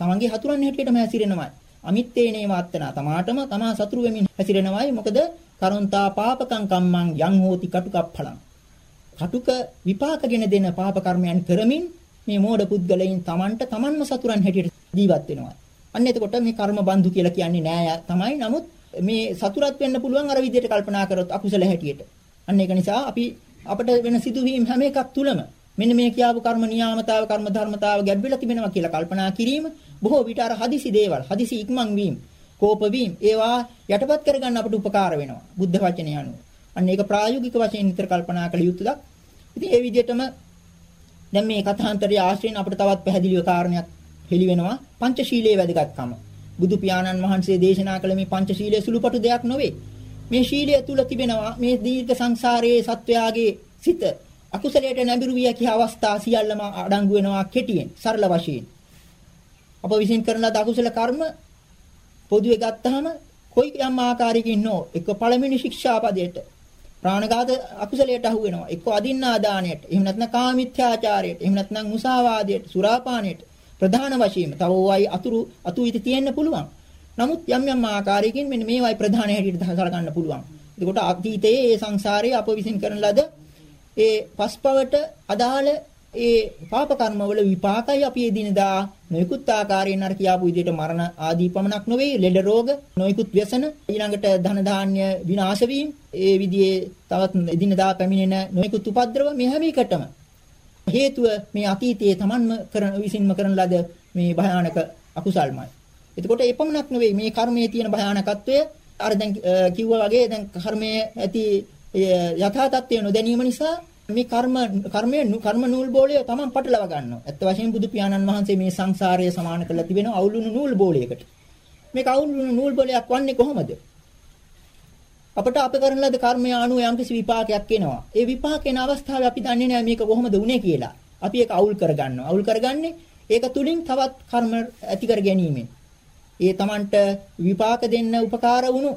Tamanගේ හතුරන් හැටියටම හැසිරෙනවයි අමිත්තේනේ වත්තනා තමාටම තමා සතුරු වෙමින් හැසිරෙනවයි මොකද කරොන්තා පාපකං කම්මං යං හෝති කටුකප්පණං කටුක විපාකගෙන දෙන පාප කර්මයන් කරමින් මේ මෝඩ පුද්ගලයින් Tamanට Tamanම සතුරන් හැටියට ජීවත් වෙනවා අන්න එතකොට මේ කර්ම බන්දු කියලා කියන්නේ නෑ තමයි. නමුත් මේ සතුරත් වෙන්න පුළුවන් අර විදිහට කල්පනා කරොත් අකුසල හැටියට. අන්න ඒක නිසා අපි අපිට වෙන සිදුවීම් හැම එකක් තුලම මෙන්න මේ කියාපු කර්ම නියාමතාව කර්ම ධර්මතාව ගැඹිලා තිබෙනවා කියලා කල්පනා කිරීම බොහෝ විට අර හදිසි දේවල් හදිසි ඉක්මන් වීම කෝප වීම ඒවා යටපත් කරගන්න අපට උපකාර වෙනවා බුද්ධ වචනය අනුව. අන්න ඒක ප්‍රායෝගික වශයෙන් නිතර කල්පනා කළ යුතුද? ඉතින් ඒ විදිහටම දැන් මේ කථාන්තරයේ ආශ්‍රයෙන් අපිට තවත් පැහැදිලිව කාරණයක් හෙළි වෙනවා පංචශීලයේ වැදගත්කම. බුදු පියාණන් වහන්සේ දේශනා කළ මේ පංචශීලයේ සුළුපටු දෙයක් නොවේ. මේ ශීලය තුල තිබෙනවා මේ දීර්ඝ සංසාරයේ සත්වයාගේ සිත අකුසලයට නැඹුරු විය කී අවස්ථා සියල්ලම අඩංගු වෙනවා කෙටියෙන් සරල වශයෙන්. අප විසින් කරන ලද අකුසල කර්ම පොදුවේ ගත්තාම කොයි යම් ආකාරයකින් නෝ එක්ක පළවෙනි ශික්ෂාපදයට ප්‍රාණඝාත අකුසලයට අහු වෙනවා එක්ක අදින්නා දාණයට එහෙම නැත්නම් කාමීත්‍යාචාරයට එහෙම නැත්නම් මුසාවාදයට සුරාපානයට ප්‍රධාන වශයෙන් තව ඕවයි අතුරු අතු ඉති තියෙන්න පුළුවන් නමුත් යම් යම් ආකාරයකින් මෙන්න මේවයි ප්‍රධාන හැටියට සලකන්න පුළුවන් එතකොට අතීතයේ ඒ සංසාරයේ අප විසින් කරන ලද ඒ පස්පවට අදාළ ඒ පාප කර්මවල විපාකයි අපි එදිනදා නොයෙකුත් ආකාරයෙන් අර කියාපු විදිහට මරණ ආදී පමණක් නොවේ ලෙඩ රෝග නොයෙකුත් ව්‍යසන ඊළඟට ධන ධාන්‍ය විනාශ වීම. ඒ විදිහේ තවත් එදිනදා පැමිණෙන නොයෙකුත් උපද්‍රව මේ හැම එකටම. හේතුව මේ අතීතයේ Tamanම කරන විසින්ම කරන ලද මේ භයානක අකුසල්මයි. එතකොට ඒ පමණක් නොවේ. මේ කර්මයේ තියෙන භයානකත්වය අර දැන් කිව්වා වගේ දැන් කර්මයේ ඇති යථා තත්ත්වය නොදැනීම නිසා මේ කර්ම කර්මයේ කර්ම නූල් බෝලය තමන් පටලවා ගන්නවා. ඇත්ත වශයෙන්ම බුදු පියාණන් වහන්සේ මේ සංසාරය සමාන කරලා තිබෙනවා අවුලුණු නූල් බෝලයකට. මේක අවුලුණු නූල් බෝලයක් වන්නේ කොහොමද? අපට අප කරන ලද කර්මය අනුව යම්කිසි විපාකයක් එනවා. ඒ විපාකේන අවස්ථාවේ අපි දන්නේ නැහැ මේක කොහොමද වුනේ කියලා. අපි ඒක අවුල් කරගන්නවා. අවුල් කරගන්නේ ඒක තුලින් තවත් කර්ම ඇති කර ගැනීමෙන්. ඒ Tamanට විපාක දෙන්න උපකාර වුණු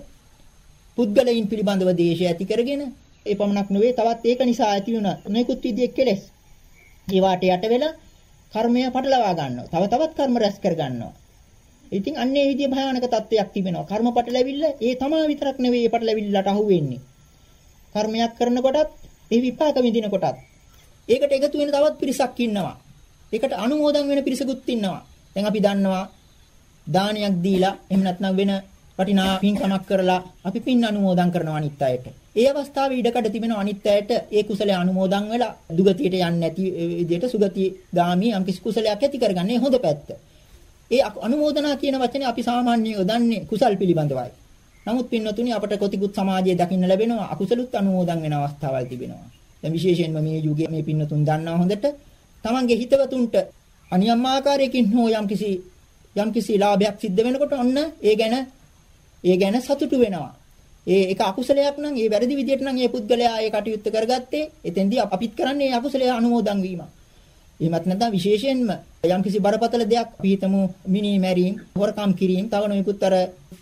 පුද්ගලයන් පිළිබඳව දේශය ඇති කරගෙන ඒ පමණක් නෙවෙයි තවත් ඒක නිසා ඇති වුණ නොයෙකුත් විදිහේ කෙලෙස්. ඒ වාට යට වෙලා කර්මය පටලවා ගන්නවා. තව තවත් කර්ම රැස් කර ගන්නවා. ඉතින් අන්නේ විදිහේ භයානක තත්වයක් තිබෙනවා. කර්ම පටලැවිල්ල ඒ තමා විතරක් නෙවෙයි ඒ පටලැවිල්ලට අහු වෙන්නේ. කර්මයක් කරනකොටත් ඒ විපාක විඳින කොටත් ඒකට එකතු වෙන තවත් පිරිසක් ඉන්නවා. ඒකට අනුමෝදන් වෙන පිරිසකුත් ඉන්නවා. දැන් අපි දන්නවා දානයක් දීලා එහෙම නැත්නම් වෙන වටිනා පින්කමක් කරලා අපි පින් අනුමෝදන් කරනවා අනිත් අයට. ඒ අවස්ථාවේ ඉඩකඩ තිබෙන අනිත් අයට ඒ කුසලයේ අනුමෝදන් වෙලා දුගතියට යන්නේ නැති විදිහට සුගති ගාමී යම් කිසි කුසලයක් ඇති කරගන්නේ හොඳ පැත්ත. ඒ අනුමෝදනා කියන වචනේ අපි සාමාන්‍යයෙන් යොදන්නේ කුසල් පිළිබඳවයි. නමුත් පින්වතුනි අපට කොතිකුත් සමාජයේ දකින්න ලැබෙනවා අකුසලුත් අනුමෝදන් වෙන අවස්ථාවල් තිබෙනවා. දැන් විශේෂයෙන්ම මේ යුගයේ මේ පින්වතුන් දන්නවා හොඳට තමන්ගේ හිතවතුන්ට අනියම් ආකාරයකින් හෝ යම්කිසි යම්කිසි ලාභයක් සිද්ධ වෙනකොට ඔන්න ඒ ගැන ඒ ගැන සතුටු වෙනවා. ඒ එක අකුසලයක් නම් ඒ වැරදි විදියට නම් ඒ පුද්ගලයා ඒ කටයුත්ත කරගත්තේ එතෙන්දී අපිත් කරන්නේ ඒ අකුසලයේ අනුමෝදන් වීම. එහෙමත් නැත්නම් විශේෂයෙන්ම යම්කිසි බරපතල දෙයක් අපි හිතමු මිනි මැරීම්, හොරකම් කිරීම, තව නොයෙකුත් අර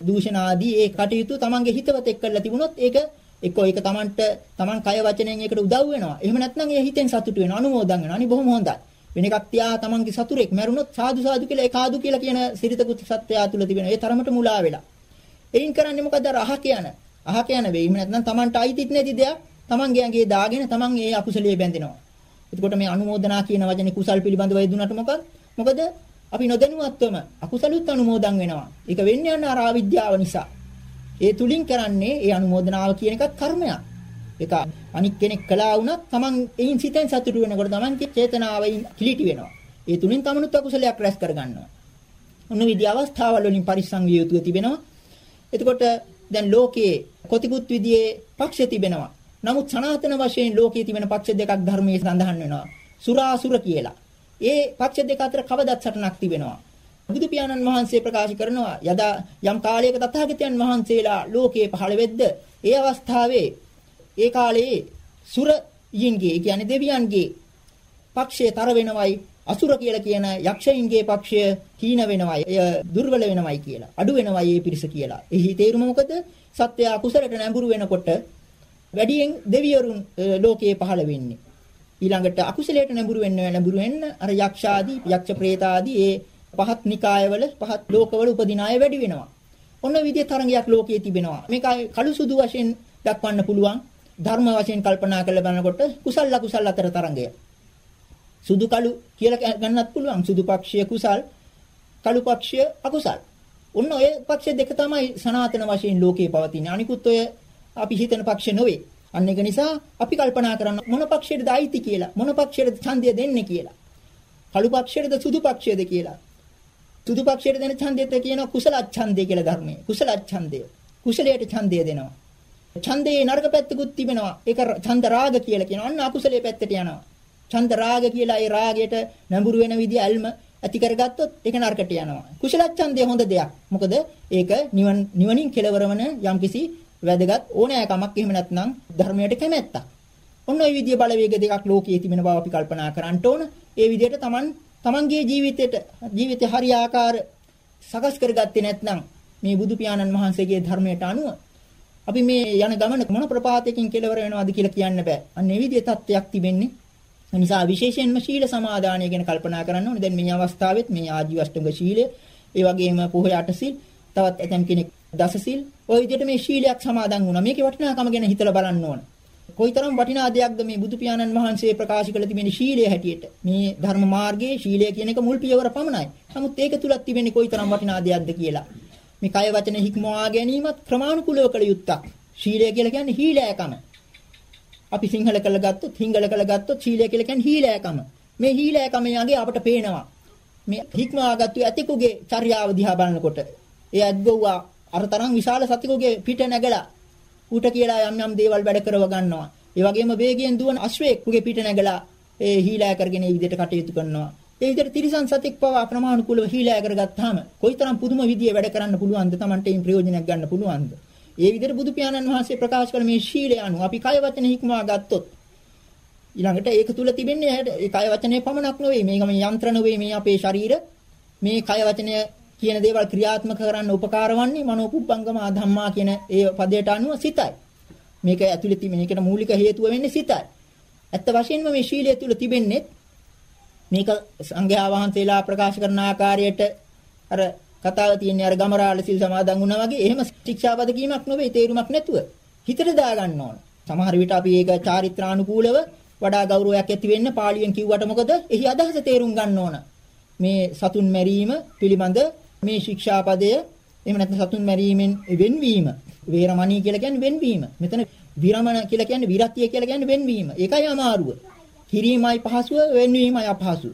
දූෂණ ආදී ඒ කටයුතු තමන්ගේ හිතවත එක්කලා තිබුණොත් ඒක එක්කෝ ඒක තමන්ට තමන් කය වචනයෙන් ඒකට උදව් වෙනවා. එහෙම නැත්නම් ඒ හිතෙන් සතුටු වෙනවා, අනුමෝදන් වෙනවා. අනි බොහොම හොඳයි. වෙන එකක් තියා තමන්ගේ සතුරෙක් මැරුණොත් සාදු සාදු කියලා ඒ කාදු කියලා කියන සිරිතකුත් සත්‍යය තුල තිබෙනවා. ඒ තරමට මුලා වෙලා. එයින් කරන්නේ මොකද අර අහ කියන අහ කියන වෙයි. එහෙම නැත්නම් තමන්ට අයිතිත් නැති දෙයක් තමන්ගේ ඇඟේ දාගෙන තමන් ඒ අකුසලයේ බැඳෙනවා. එතකොට මේ අනුමෝදනා කියන වචනේ කුසල් පිළිබඳව යෙදුනට මොකද? මොකද අපි නොදැනුවත්වම අකුසලුත් අනුමෝදන් වෙනවා. ඒක වෙන්නේ යන අර අවිද්‍යාව නිසා. ඒ තුලින් කරන්නේ ඒ අනුමෝදනාව කියන එකත් කර්මයක්. ඒක අනික් කෙනෙක් කළා වුණත් Taman එයින් සිතෙන් සතුටු වෙනකොට Tamanගේ චේතනාවෙන් කිලිටි වෙනවා. ඒ තුලින් Tamanුත් අකුසලයක් රැස් කර ගන්නවා. ඔන්න විදි අවස්ථාවල වලින් පරිස්සම් විය යුතුව තිබෙනවා. එතකොට දැන් ලෝකයේ කොතිකුත් විදියේ පක්ෂ තිබෙනවා. නමුත් සනාතන වශයෙන් ලෝකයේ තිබෙන පක්ෂ දෙකක් ධර්මයේ සඳහන් වෙනවා. සුරාසුර කියලා. ඒ පක්ෂ දෙක අතර කවදත් සටනක් තිබෙනවා. බුදු පියාණන් වහන්සේ ප්‍රකාශ කරනවා යදා යම් කාලයක තථාගතයන් වහන්සේලා ලෝකයේ පහළ වෙද්ද ඒ අවස්ථාවේ ඒ කාලයේ සුර යින්ගේ කියන්නේ දෙවියන්ගේ පක්ෂයේ තර වෙනවයි අසුර කියලා කියන යක්ෂයින්ගේ පක්ෂය හීන වෙනවයි එය දුර්වල වෙනවයි කියලා අඩු වෙනවයි මේ පිරිස කියලා. එහි තේරුම මොකද? සත්‍ය අකුසලට නැඹුරු වෙනකොට වැඩියෙන් දෙවියරුන් ලෝකයේ පහළ වෙන්නේ. ඊළඟට අකුසලයට නැඹුරු වෙන්න නැඹුරු වෙන්න අර යක්ෂාදී යක්ෂ ප්‍රේතාදී ඒ පහත් නිකායවල පහත් ලෝකවල උපදින අය වැඩි වෙනවා. ඔන්න විදිහේ තරංගයක් ලෝකයේ තිබෙනවා. මේක කළු සුදු වශයෙන් දක්වන්න පුළුවන්. ධර්ම වශයෙන් කල්පනා කරලා බලනකොට කුසල අකුසල අතර තරංගය. සුදු කළු කියලා ගන්නත් පුළුවන්. සුදු පක්ෂය කුසල්, කළු පක්ෂය අකුසල්. ඔන්න ඔය පක්ෂ දෙක තමයි සනාතන වශයෙන් ලෝකේ පවතින. අනිකුත් ඔය අපි හිතන පක්ෂ නොවේ. අන්න ඒක නිසා අපි කල්පනා කරන්න මොන පක්ෂයටද අයිති කියලා, මොන පක්ෂයටද ඡන්දය දෙන්නේ කියලා. කළු පක්ෂයටද සුදු පක්ෂයද කියලා. සුදු පක්ෂයට දෙන ඡන්දයට කියනවා කුසල ඡන්දය කියලා ධර්මයේ. කුසල ඡන්දය. කුසලයට ඡන්දය දෙනවා. ඡන්දයේ නරක පැත්තකුත් තිබෙනවා. ඒක ඡන්ද රාග කියලා කියනවා. අන්න අකුසලයේ පැත්තට යනවා. ඡන්ද රාග කියලා ඒ රාගයට නැඹුරු වෙන විදිය ඇල්ම ඇති කරගත්තොත් ඒක නරකට යනවා. කුසල ඡන්දය හොඳ දෙයක්. මොකද ඒක නිවන නිවනින් කෙලවරවන යම්කිසි වැදගත් ඕනෑකමක් එහෙම නැත්නම් ධර්මයට කැමැත්තක්. ඔන්න ඔය විදිය බලවේග දෙකක් ලෝකයේ තිබෙන බව අපි කල්පනා කරන්න ඕන. ඒ විදිහට Taman Tamanගේ ජීවිතයට ජීවිතේ හරි ආකාර සකස් කරගත්තේ නැත්නම් මේ බුදු පියාණන් වහන්සේගේ ධර්මයට අනුව අපි මේ යන ගමන මොන ප්‍රපාතයකින් කෙලවර වෙනවද කියලා කියන්න බෑ. අන්න ඒ විදිහේ தත්වයක් තිබෙන්නේ ඒ නිසා විශේෂයෙන්ම ශීල සමාදානය ගැන කල්පනා කරන්න ඕනේ. දැන් මේ අවස්ථාවෙත් මේ ආජීවෂ්ටංග ශීලය, ඒ වගේම පොහොය අටසිල්, තවත් ඇතම් කෙනෙක් දසසිල්, ওই විදිහට මේ ශීලයක් සමාදන් වුණා. මේකේ වටිනාකම ගැන හිතලා බලන්න ඕනේ. කොයිතරම් වටිනා දෙයක්ද මේ බුදු පියාණන් වහන්සේ ප්‍රකාශ කළ තිබෙන ශීලය හැටියට. මේ ධර්ම මාර්ගයේ ශීලය කියන එක මුල් පියවර පමණයි. නමුත් ඒක තුලත් තිබෙන්නේ කොයිතරම් වටිනා දෙයක්ද කියලා. මේ කය වචන හික්මවා ගැනීමත් ක්‍රමානුකූලව කළ යුත්තක්. ශීලය කියලා කියන්නේ හීලෑකම. අපි සිංහල කළ ගත්තොත් හිංගල කළ ගත්තොත් ශීලය කියලා කියන්නේ හීලෑකම. මේ හීලෑකම යගේ අපට පේනවා. මේ හික්මවාගත්තු ඇතිකුගේ චර්යාව දිහා බලනකොට ඒ අද්ගොව්වා අර තරම් විශාල සතිකුගේ පිට නැගලා ඌට කියලා යම් යම් දේවල් වැඩ කරව ගන්නවා. ඒ වගේම වේගයෙන් දුවන අශ්වයෙකුගේ පිට නැගලා ඒ හීලෑ කරගෙන මේ විදිහට කටයුතු කරනවා. ඒ විදිහට තිරිසන් සතෙක් පවා ප්‍රමාණිකුලව හීලෑ කරගත්තාම කොයිතරම් පුදුම විදිය වැඩ කරන්න පුළුවන්ද Tamante මේ ප්‍රයෝජනයක් ගන්න පුළුවන්ද? ඒ විදිහට බුදු පියාණන් වහන්සේ ප්‍රකාශ කළ මේ ශීලය අනුව අපි කය වචන හික්මවා ගත්තොත් ඊළඟට ඒක තුල තිබෙන්නේ ඒ කය වචනේ පමණක් නෙවෙයි මේක මේ යන්ත්‍ර නෙවෙයි මේ අපේ ශරීර මේ කය වචනය කියන දේවල් ක්‍රියාත්මක කරන්න උපකාර වන්නේ මනෝපුබ්බංගම ධම්මා කියන ඒ පදයට අනුව සිතයි. මේක ඇතුළේ තිබෙන එකට මූලික හේතුව වෙන්නේ සිතයි. ඇත්ත වශයෙන්ම මේ ශීලය තුල තිබෙන්නේ මේක සංඝයා වහන්සේලා ප්‍රකාශ කරන ආකාරයට අර කතාව තියෙන්නේ අර ගමරාල සිල් සමාදන් වුණා වගේ එහෙම ශික්ෂාපද කීමක් නෙවෙයි තේරුමක් නැතුව හිතට දාගන්න ඕන. සමහර විට අපි ඒක චාරිත්‍රානුකූලව වඩා ගෞරවයක් ඇති වෙන්න පාලියෙන් කිව්වට මොකද එහි අදහස තේරුම් ගන්න ඕන. මේ සතුන් මැරීම පිළිබඳ මේ ශික්ෂාපදය එහෙම නැත්නම් සතුන් මැරීමෙන් වෙන්වීම වේරමණී කියලා කියන්නේ වෙන්වීම. මෙතන විරමණ කියලා කියන්නේ විරතිය කියලා කියන්නේ වෙන්වීම. ඒකයි අමාරුව. කිරීමයි පහසුව වෙන්වීමයි අපහසු.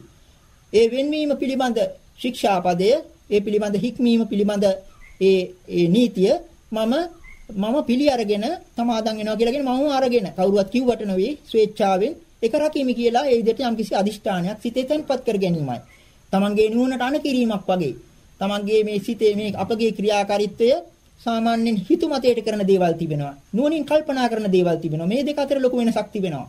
ඒ වෙන්වීම පිළිබඳ ශික්ෂාපදය ඒ පිළිබඳ හික්මීම පිළිබඳ ඒ ඒ නීතිය මම මම පිළි අරගෙන සමාදන් වෙනවා කියලාගෙන මම අරගෙන කවුරුවත් කිව්වට නෙවෙයි ස්වේච්ඡාවෙන් ඒක රකීමි කියලා ඒ විදිහට යම්කිසි අදිෂ්ඨානයක් සිතේ තැන්පත් කර ගැනීමයි. තමන්ගේ නුවණට අණ කිරීමක් වගේ. තමන්ගේ මේ සිතේ මේ අපගේ ක්‍රියාකාරීත්වය සාමාන්‍යයෙන් හිතුමතයට කරන දේවල් තිබෙනවා. නුවණින් කල්පනා කරන දේවල් තිබෙනවා. මේ දෙක අතර ලොකු වෙනසක් තිබෙනවා.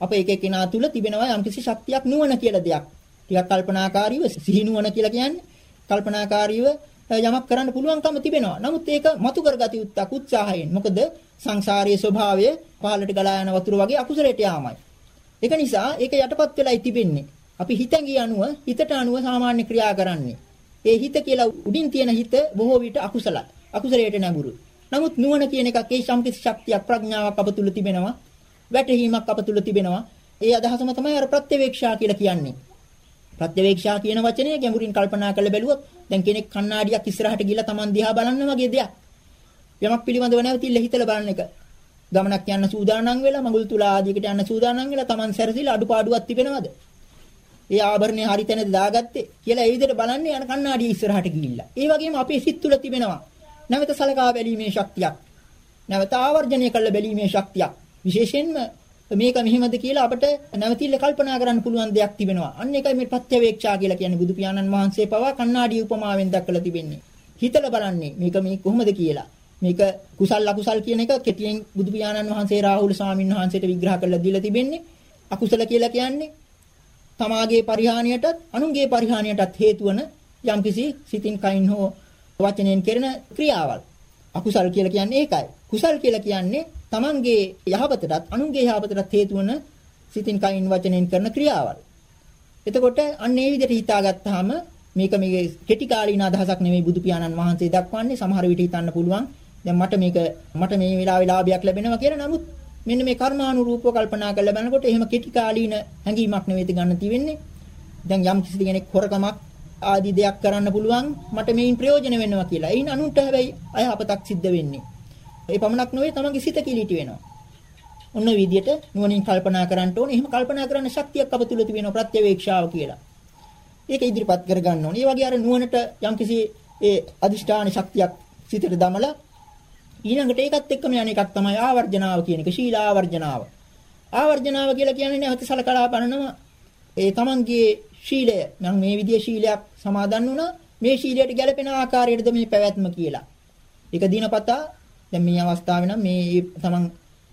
අප එක එක්කෙනා තුල තිබෙනවා යම්කිසි ශක්තියක් නුවණ කියලා දෙයක්. ටිකක් කල්පනාකාරීව සිහි නුවණ කියලා කියන්නේ කල්පනාකාරීව යමක් කරන්න පුළුවන්කම තිබෙනවා. නමුත් ඒක මතු කරගත යුත්තක් උත්සාහයෙන්. මොකද සංසාරයේ ස්වභාවය පහළට ගලා යන වතුර වගේ අකුසලයට යාමයි. ඒක නිසා ඒක යටපත් වෙලායි තිබෙන්නේ. අපි හිතංගී අනුව හිතට අනුව සාමාන්‍ය ක්‍රියා කරන්නේ. ඒ හිත කියලා උඩින් තියෙන හිත බොහෝ විට අකුසලයි. අකුසලයට නැඹුරු. නමුත් නුවණ කියන එකක් ඒ සම්කිසි ශක්තියක් ප්‍රඥාවක් අප තුල තිබෙනවා. වැටහීමක් අප තුල තිබෙනවා. ඒ අදහසම තමයි අර ප්‍රත්‍යවේක්ෂා කියලා කියන්නේ. ප්‍රත්‍යවේක්ෂා කියන වචනය ගැඹුරින් කල්පනා කරලා බැලුවොත් දැන් කෙනෙක් කණ්ණාඩියක් ඉස්සරහට ගිහලා Taman දිහා බලන්න වගේ දෙයක්. යමක් පිළිබඳව නැවතිල්ල හිතලා බලන එක. ගමනක් යන්න සූදානම් වෙලා මඟුල් තුලා ආදියකට යන්න සූදානම් වෙලා Taman සැරසිලා අඩුපාඩුවක් තිබෙනවද? ඒ ආභරණය හරි තැනද දාගත්තේ කියලා ඒ විදිහට බලන්නේ යන කණ්ණාඩිය ඉස්සරහට ගිහිල්ලා. ඒ වගේම අපේ සිත් තුළ තිබෙනවා නැවත සලකා බැලීමේ ශක්තියක්. නැවත ආවර්ජනය කළ බැලීමේ ශක්තියක්. විශේෂයෙන්ම මේක මෙහෙමද කියලා අපිට නැවතිල්ල කල්පනා කරන්න පුළුවන් දෙයක් තිබෙනවා. අන්න ඒකයි මේ ප්‍රත්‍යවේක්ෂා කියලා කියන්නේ බුදු පියාණන් වහන්සේ පවා කණ්ණාඩිය උපමාවෙන් දක්වලා තිබෙන්නේ. හිතලා බලන්නේ මේක මේ කොහොමද කියලා. මේක කුසල් අකුසල් කියන එක කෙටියෙන් බුදු පියාණන් වහන්සේ රාහුල ස්වාමීන් වහන්සේට විග්‍රහ කරලා දීලා තිබෙන්නේ. අකුසල කියලා කියන්නේ තමාගේ පරිහානියටත් අනුන්ගේ පරිහානියටත් හේතු වන යම්කිසි සිතින් කයින් හෝ වචනෙන් කරන ක්‍රියාවල්. අකුසල් කියලා කියන්නේ ඒකයි. කුසල් කියලා කියන්නේ තමන්ගේ යහපතටත් අනුන්ගේ යහපතටත් හේතු වන සිතින් කයින් වචනෙන් කරන ක්‍රියාවල්. එතකොට අන්න ඒ විදිහට හිතාගත්තාම මේක මේ කෙටි කාලීන අදහසක් නෙමෙයි බුදු පියාණන් වහන්සේ දක්වන්නේ සමහර විට හිතන්න පුළුවන් දැන් මට මේක මට මේ වෙලාවේ ලාභයක් ලැබෙනවා කියලා නමුත් මෙන්න මේ කර්මානුරූපව කල්පනා කරලා බලනකොට එහෙම කෙටි කාලීන හැඟීමක් නෙවෙයි ගන්න තියෙන්නේ. දැන් යම් කිසි කෙනෙක් හොරකමක් ආදී දෙයක් කරන්න පුළුවන් මට මේන් ප්‍රයෝජන වෙනවා කියලා. ඒයින් අනුන්ට හැබැයි අයහපතක් සිද්ධ වෙන්නේ. ඒ පමණක් නෙවෙයි තමන්ගේ සිත කිලිටි වෙනවා. ඔන්න විදියට නුවණින් කල්පනා කරන්න ඕනේ. එහෙම කල්පනා කරන්න ශක්තියක් අප තුල තියෙනවා ප්‍රත්‍යවේක්ෂාව කියලා. ඒක ඉදිරිපත් කර ගන්න ඕනේ. ඒ වගේ අර නුවණට යම්කිසි ඒ අදිෂ්ඨාන ශක්තියක් සිතට දමලා ඊළඟට ඒකත් එක්කම යන එකක් තමයි ආවර්ජනාව කියන එක ශීල ආවර්ජනාව. ආවර්ජනාව කියලා කියන්නේ නැවත සලකලා බලනවා ඒ තමන්ගේ ශීලය නම් මේ විදිහේ ශීලයක් සමාදන් වුණා මේ ශීලයට ගැලපෙන ආකාරයටද මේ පැවැත්ම කියලා. ඒක දිනපතා දැන් මේ අවස්ථාවේ නම් මේ තමන්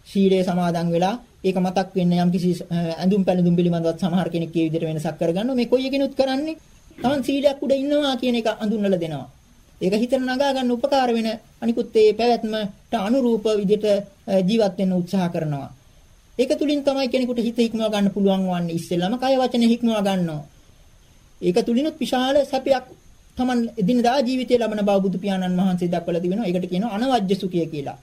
ශීලයේ සමාදන් වෙලා ඒක මතක් වෙන්න යම් කිසි ඇඳුම් පැළඳුම් පිළිබඳවත් සමහර කෙනෙක් ඒ විදිහට වෙනසක් කරගන්නවා මේ කොයි එකකිනුත් කරන්නේ තමන් සීලයක් උඩ ඉන්නවා කියන එක අඳුන්වලා දෙනවා ඒක හිතට නගා ගන්න උපකාර වෙන අනිකුත් ඒ පැවැත්මට අනුරූප විදිහට ජීවත් වෙන්න උත්සාහ කරනවා. ඒක තුලින් තමයි කෙනෙකුට හිත හික්මව ගන්න පුළුවන් වන්නේ. ඉස්සෙල්ලාම කය වචන හික්මව ගන්නවා. ඒක තුලිනුත් විශාල සැපයක් Taman එදිනදා ජීවිතයේ ලබන බව බුදු පියාණන් වහන්සේ දක්වලා තිබෙනවා. ඒකට කියනවා අනවජ්‍ය සුඛය කියලා.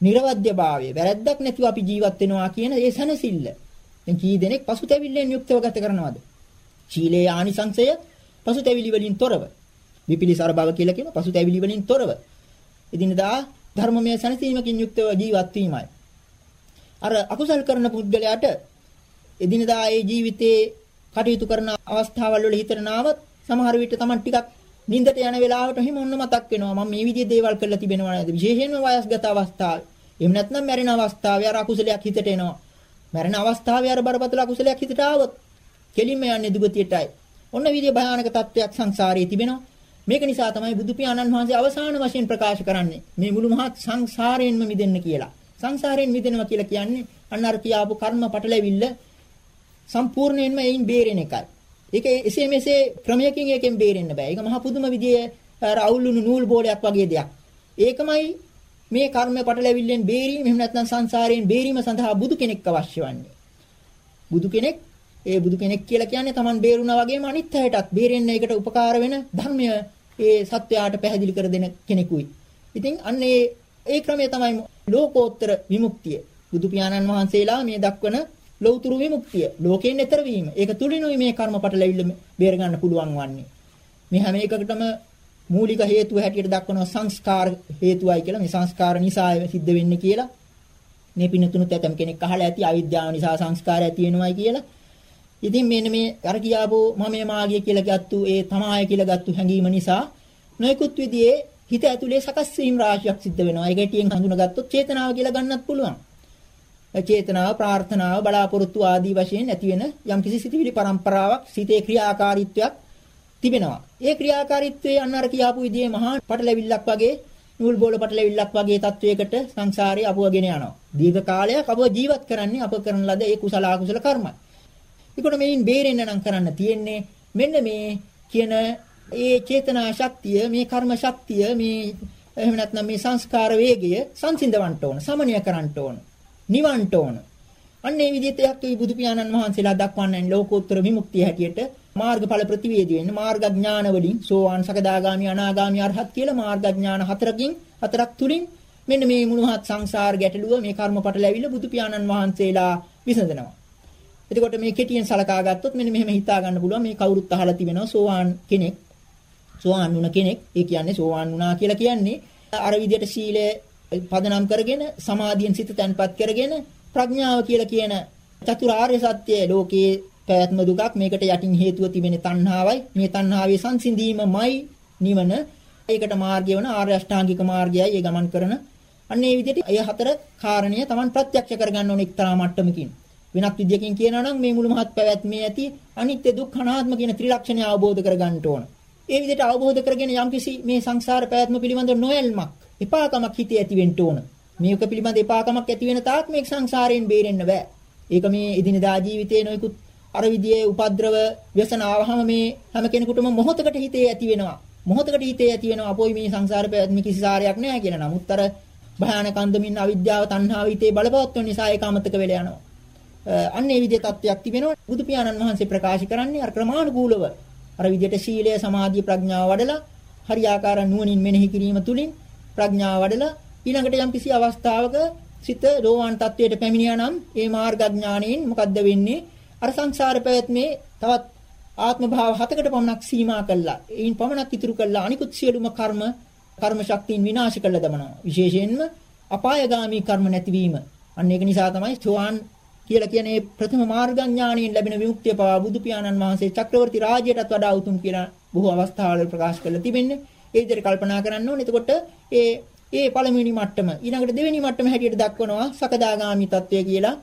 නිර්වද්‍යභාවය වැරැද්දක් නැතුව අපි ජීවත් වෙනවා කියන ඒ සැනසෙල්ල. දැන් කී දෙනෙක් පසුතැවිල්ලෙන් යුක්තව ගත කරනවද? චීලේ ආනිසංසය පසුතැවිලි වලින් තොරව. විපිලිසර බව කියලා කියන පසුතැවිලි වලින් තොරව. එදිනදා ධර්මමය සැනසීමකින් යුක්තව ජීවත් වීමයි. අර අකුසල් කරන පුද්ගලයාට එදිනදා ඒ ජීවිතේ කටයුතු කරන අවස්ථාවල් වල හිතට නාවත් සමහර විට Taman ටිකක් නිින්දට යන වෙලාවට හිම ඔන්න මතක් වෙනවා. මම මේ විදිහේ දේවල් කරලා තිබෙනවා නේද? විශේෂයෙන්ම වයස්ගත අවස්ථාවේ. එහෙම නැත්නම් මැරෙන අවස්ථාවේ අර අකුසලයක් හිතට එනවා. මැරෙන අවස්ථාවේ අර බරපතල අකුසලයක් හිතට ආවොත් කෙලින්ම යන්නේ දුගතියටයි. ඔන්න විදිහේ භයානක තත්වයක් සංසාරයේ තිබෙනවා. මේක නිසා තමයි බුදු පියාණන් වහන්සේ අවසාන වශයෙන් ප්‍රකාශ කරන්නේ මේ මුළු මහත් සංසාරයෙන්ම මිදෙන්න කියලා. සංසාරයෙන් මිදෙනවා කියලා කියන්නේ අන්න අර කියාපු කර්ම පටලැවිල්ල සම්පූර්ණයෙන්ම එයින් බේරෙන එකයි. ඒක එසේ මෙසේ ක්‍රමයකින් ඒකෙන් බේරෙන්න බෑ. ඒක මහ පුදුම විදියේ අවුල්ුණු නූල් බෝලයක් වගේ දෙයක්. ඒකමයි මේ කර්ම පටලැවිල්ලෙන් බේරීම එහෙම නැත්නම් සංසාරයෙන් බේරීම සඳහා බුදු කෙනෙක් අවශ්‍ය වන්නේ. බුදු කෙනෙක් ඒ බුදු කෙනෙක් කියලා කියන්නේ Taman බේරුණා වගේම අනිත් අයටත් බේරෙන්න ඒකට උපකාර වෙන ධර්මය ඒ සත්‍යයට පැහැදිලි කර දෙන කෙනෙකුයි. ඉතින් අන්න ඒ ඒ ක්‍රමය තමයි ලෝකෝත්තර විමුක්තිය. බුදු පියාණන් වහන්සේලා මේ දක්වන ලෞතුරු විමුක්තිය. ලෝකයෙන් එතර වීම. ඒක තුලිනුයි මේ කර්මපට ලැබිල්ල බේර ගන්න පුළුවන් වන්නේ. මේ හැම එකකටම මූලික හේතුව හැටියට දක්වනවා සංස්කාර හේතුවයි කියලා. මේ සංස්කාර නිසා සිද්ධ වෙන්නේ කියලා. මේ පිනතුනුත් ඇතම් කෙනෙක් අහලා ඇති අවිද්‍යාව නිසා සංස්කාර ඇති වෙනවයි කියලා. ඉතින් මෙන්න මේ අර කියාපෝ මම මාගිය කියලා ගත්තු ඒ තමාය කියලා ගත්තු හැඟීම නිසා නොයෙකුත් විදිහේ හිත ඇතුලේ සකස් වීම රාශියක් සිද්ධ වෙනවා. ඒක ටිකෙන් හඳුනාගත්තොත් චේතනාව කියලා ගන්නත් පුළුවන්. චේතනාව, ප්‍රාර්ථනාව, බලාපොරොත්තු ආදී වශයෙන් ඇති වෙන යම්කිසි සිතිවිලි පරම්පරාවක් සිතේ ක්‍රියාකාරීත්වයක් තිබෙනවා. ඒ ක්‍රියාකාරීත්වයේ අන්නර කියාපු විදිහේ මහා පටලැවිල්ලක් වගේ නූල් බෝල පටලැවිල්ලක් වගේ තත්වයකට සංසාරේ අපවගෙන යනවා. දීර්ඝ කාලයක් අපව ජීවත් කරන්නේ අප කරන ලද ඒ කුසල අකුසල කර්මයි. ඒකට මේන් බේරෙන්න නම් කරන්න තියෙන්නේ මෙන්න මේ කියන ඒ චේතනා ශක්තිය මේ කර්ම ශක්තිය මේ එහෙම නැත්නම් මේ සංස්කාර වේගය සංසිඳවන්න ඕන සමනය කරන්න ඕන නිවන්න ඕන. අන්න ඒ විදිහට යක් මේ බුදු පියාණන් වහන්සේලා දක්වන්නේ ලෝකෝත්තර විමුක්තිය හැටියට මාර්ගඵල ප්‍රතිවේදී වෙන්නේ මාර්ග ඥාන වලින් සෝවාන් සකදාගාමි අනාගාමි අරහත් කියලා මාර්ග ඥාන හතරකින් හතරක් තුලින් මෙන්න මේ මුණුහත් සංසාර ගැටලුව මේ කර්මපට ලැබිලා බුදු පියාණන් වහන්සේලා විසඳනවා. එතකොට මේ කෙටියෙන් සලකා ගත්තොත් මෙන්න මෙහෙම හිතා ගන්න පුළුවන් මේ කවුරුත් අහලා තිබෙනවා සෝවාන් කෙනෙක්. සෝවාන් වුණ කෙනෙක්. ඒ කියන්නේ සෝවාන් වුණා කියලා කියන්නේ අර විදිහට සීලය පදනම් කරගෙන සමාධියෙන් සිත තැන්පත් කරගෙන ප්‍රඥාව කියලා කියන චතුරාර්ය සත්‍ය ලෝකයේ පැවැත්ම දුකක්. මේකට යටින් හේතුව තිබෙන තණ්හාවයි. මේ තණ්හාවේ සංසිඳීමමයි නිවන. ඒකට මාර්ගය වන ආර්ය අෂ්ටාංගික මාර්ගයයි ඒ ගමන් කරන. අන්න ඒ විදිහට අය හතර කාරණය Taman ප්‍රත්‍යක්ෂ කරගන්න ඕන එක්තරා මට්ටමකින්. වෙනත් විදියකින් කියනවා නම් මේ මුළු මහත් පැවැත්මේ ඇති අනිත්‍ය දුක්ඛ අනාත්ම කියන ත්‍රිලක්ෂණය අවබෝධ කරගන්න ඕන. ඒ විදිහට අවබෝධ කරගෙන යම්කිසි මේ සංසාර පැවැත්ම පිළිබඳ නොයල්මක් එපාකමක් හිතේ ඇති වෙන්න ඕන. මේක පිළිබඳ එපාකමක් ඇති වෙන තාක් මේ සංසාරයෙන් බේරෙන්න බෑ. ඒක මේ එදිනදා ජීවිතයේ නොයෙකුත් අර විදිහේ උපද්‍රව ව්‍යසන ආවහම මේ හැම කෙනෙකුටම මොහොතකට හිතේ ඇති වෙනවා. මොහොතකට හිතේ ඇති වෙනවා අපෝයි මේ සංසාර පැවැත්ම කිසි සාරයක් නෑ කියලා. නමුත් අර භයානක අන්දමින් අවිද්‍යාව තණ්හාව හිතේ බලපවත්වන නිසා ඒක අමතක වෙලා යනවා. අන්න ඒ විදිහේ තත්ත්වයක් තිබෙනවා. බුදු පියාණන් වහන්සේ ප්‍රකාශ කරන්නේ අර ක්‍රමානුකූලව අර විදිහට සීලය සමාධිය ප්‍රඥාව වඩලා හරියාකාර නුවණින් මෙනෙහි කිරීම තුළින් ප්‍රඥාව වඩලා ඊළඟට යම්කිසි අවස්ථාවක සිත රෝවාන් තත්වයට පැමිණියා නම් ඒ මාර්ගඥාණයෙන් මොකද්ද වෙන්නේ අර සංසාර පැවැත්මේ තවත් ආත්ම භාව හතකට පමණක් සීමා කළා. ඒයින් පමණක් ඉතුරු කළා අනිකුත් සියලුම කර්ම කර්ම ශක්තියින් විනාශ කළා දමනවා. විශේෂයෙන්ම අපායগামী කර්ම නැතිවීම. අන්න ඒක නිසා තමයි සෝවාන් කියලා කියන්නේ ප්‍රථම මාර්ගඥාණයෙන් ලැබෙන විමුක්තිය පවා බුදු පියාණන් වහන්සේ චක්‍රවර්ති රාජ්‍යයටත් වඩා උතුම් කියලා බොහෝ අවස්ථාවල ප්‍රකාශ කරලා තිබෙන්නේ. ඒ විදිහට කල්පනා කරන්න ඕනේ. එතකොට ඒ ඒ පළවෙනි මට්ටම ඊළඟට දෙවෙනි මට්ටම හැටියට දක්වනවා සකදාගාමි තත්වය කියලා.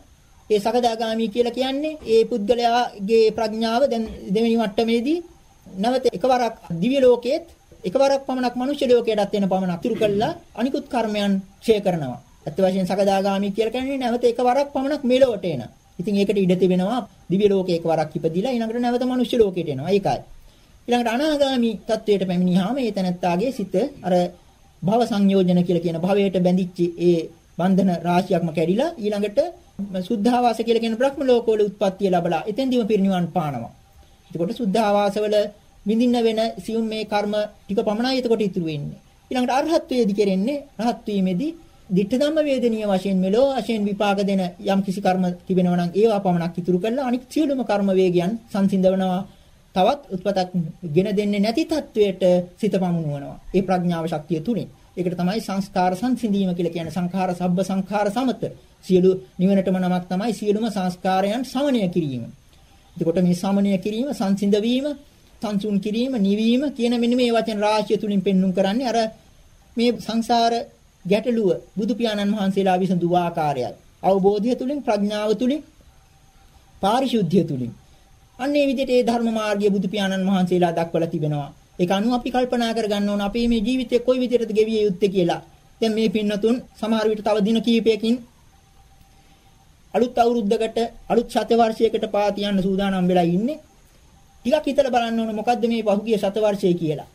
ඒ සකදාගාමි කියලා කියන්නේ ඒ පුද්ගලයාගේ ප්‍රඥාව දැන් දෙවෙනි මට්ටමේදී නැවත එකවරක් දිව්‍ය ලෝකයේත් එකවරක් පමණක් මනුෂ්‍ය ලෝකයටත් වෙන පමණක් තුරු කළා අනිකුත් කර්මයන් ඡය කරනවා. අත් වශයෙන් සකදාගාමි කියලා කියන්නේ නැවත එකවරක් පමණක් මෙලොවට එන. ඉතින් ඒකට ඉඩ තිබෙනවා දිව්‍ය ලෝකේ එකවරක් ඉපදිලා ඊළඟට නැවත මනුෂ්‍ය ලෝකයට එනවා. ඒකයි. ඊළඟට අනාගාමි තත්වයට පැමිණියාම ඒ තැනත්තාගේ සිත අර භව සංයෝජන කියලා කියන භවයට බැඳිච්ච ඒ බන්ධන රාශියක්ම කැඩිලා ඊළඟට සුද්ධාවාස කියලා කියන බ්‍රහ්ම ලෝකවල උත්පත්තිය ලැබලා එතෙන්දීම පිරිනිවන් පානවා. එතකොට සුද්ධාවාසවල විඳින්න වෙන සියුම් මේ කර්ම ටික පමණයි එතකොට ඉතුරු වෙන්නේ. ඊළඟට අරහත්ත්වයේදී කෙරෙන්නේ රහත් වීමේදී ditta ධම්ම වේදනීය වශයෙන් මෙලෝ වශයෙන් විපාක දෙන යම් කිසි කර්ම තිබෙනවා නම් ඒවා පමණක් ඉතුරු කරලා අනිත් සියලුම කර්ම වේගයන් සංසිඳවනවා තවත් උත්පතක් ගෙන දෙන්නේ නැති තත්වයට සිත පමුණුවනවා. ඒ ප්‍රඥාව ශක්තිය තුලින් ඒකට තමයි සංස්කාර සංසිඳීම කියලා කියන්නේ. සංඛාර සබ්බ සංඛාර සමත. සියලු නිවනටම නමක් තමයි සියලුම සංස්කාරයන් සමනය කිරීම. එතකොට මේ සමනය කිරීම සංසිඳ වීම සංසුන් කිරීම නිවීම කියන මෙන්න මේ වචන රාශිය තුලින් පෙන්눔 කරන්නේ අර මේ සංසාර ගැටලුව බුදු පියාණන් වහන්සේලා විසඳු ආකාරයයි. අවබෝධය තුලින් ප්‍රඥාව තුලින් පාරිශුද්ධිය තුලින් අන්නේ විදිහට ඒ ධර්ම මාර්ගය බුදු පියාණන් වහන්සේලා දක්වලා තිබෙනවා. ඒක අනුව අපි කල්පනා කරගන්න ඕන අපේ මේ ජීවිතේ කොයි විදිහටද ගෙවිය යුත්තේ කියලා. දැන් මේ පින්නතුන් සමහර විට තව දින කීපයකින් අලුත් අවුරුද්දකට අලුත් ශතවර්ෂයකට පා තියන්න සූදානම් වෙලා ඉන්නේ. ටිකක් හිතලා බලන්න ඕන මොකද්ද මේ පහුගිය ශතවර්ෂය කියලා.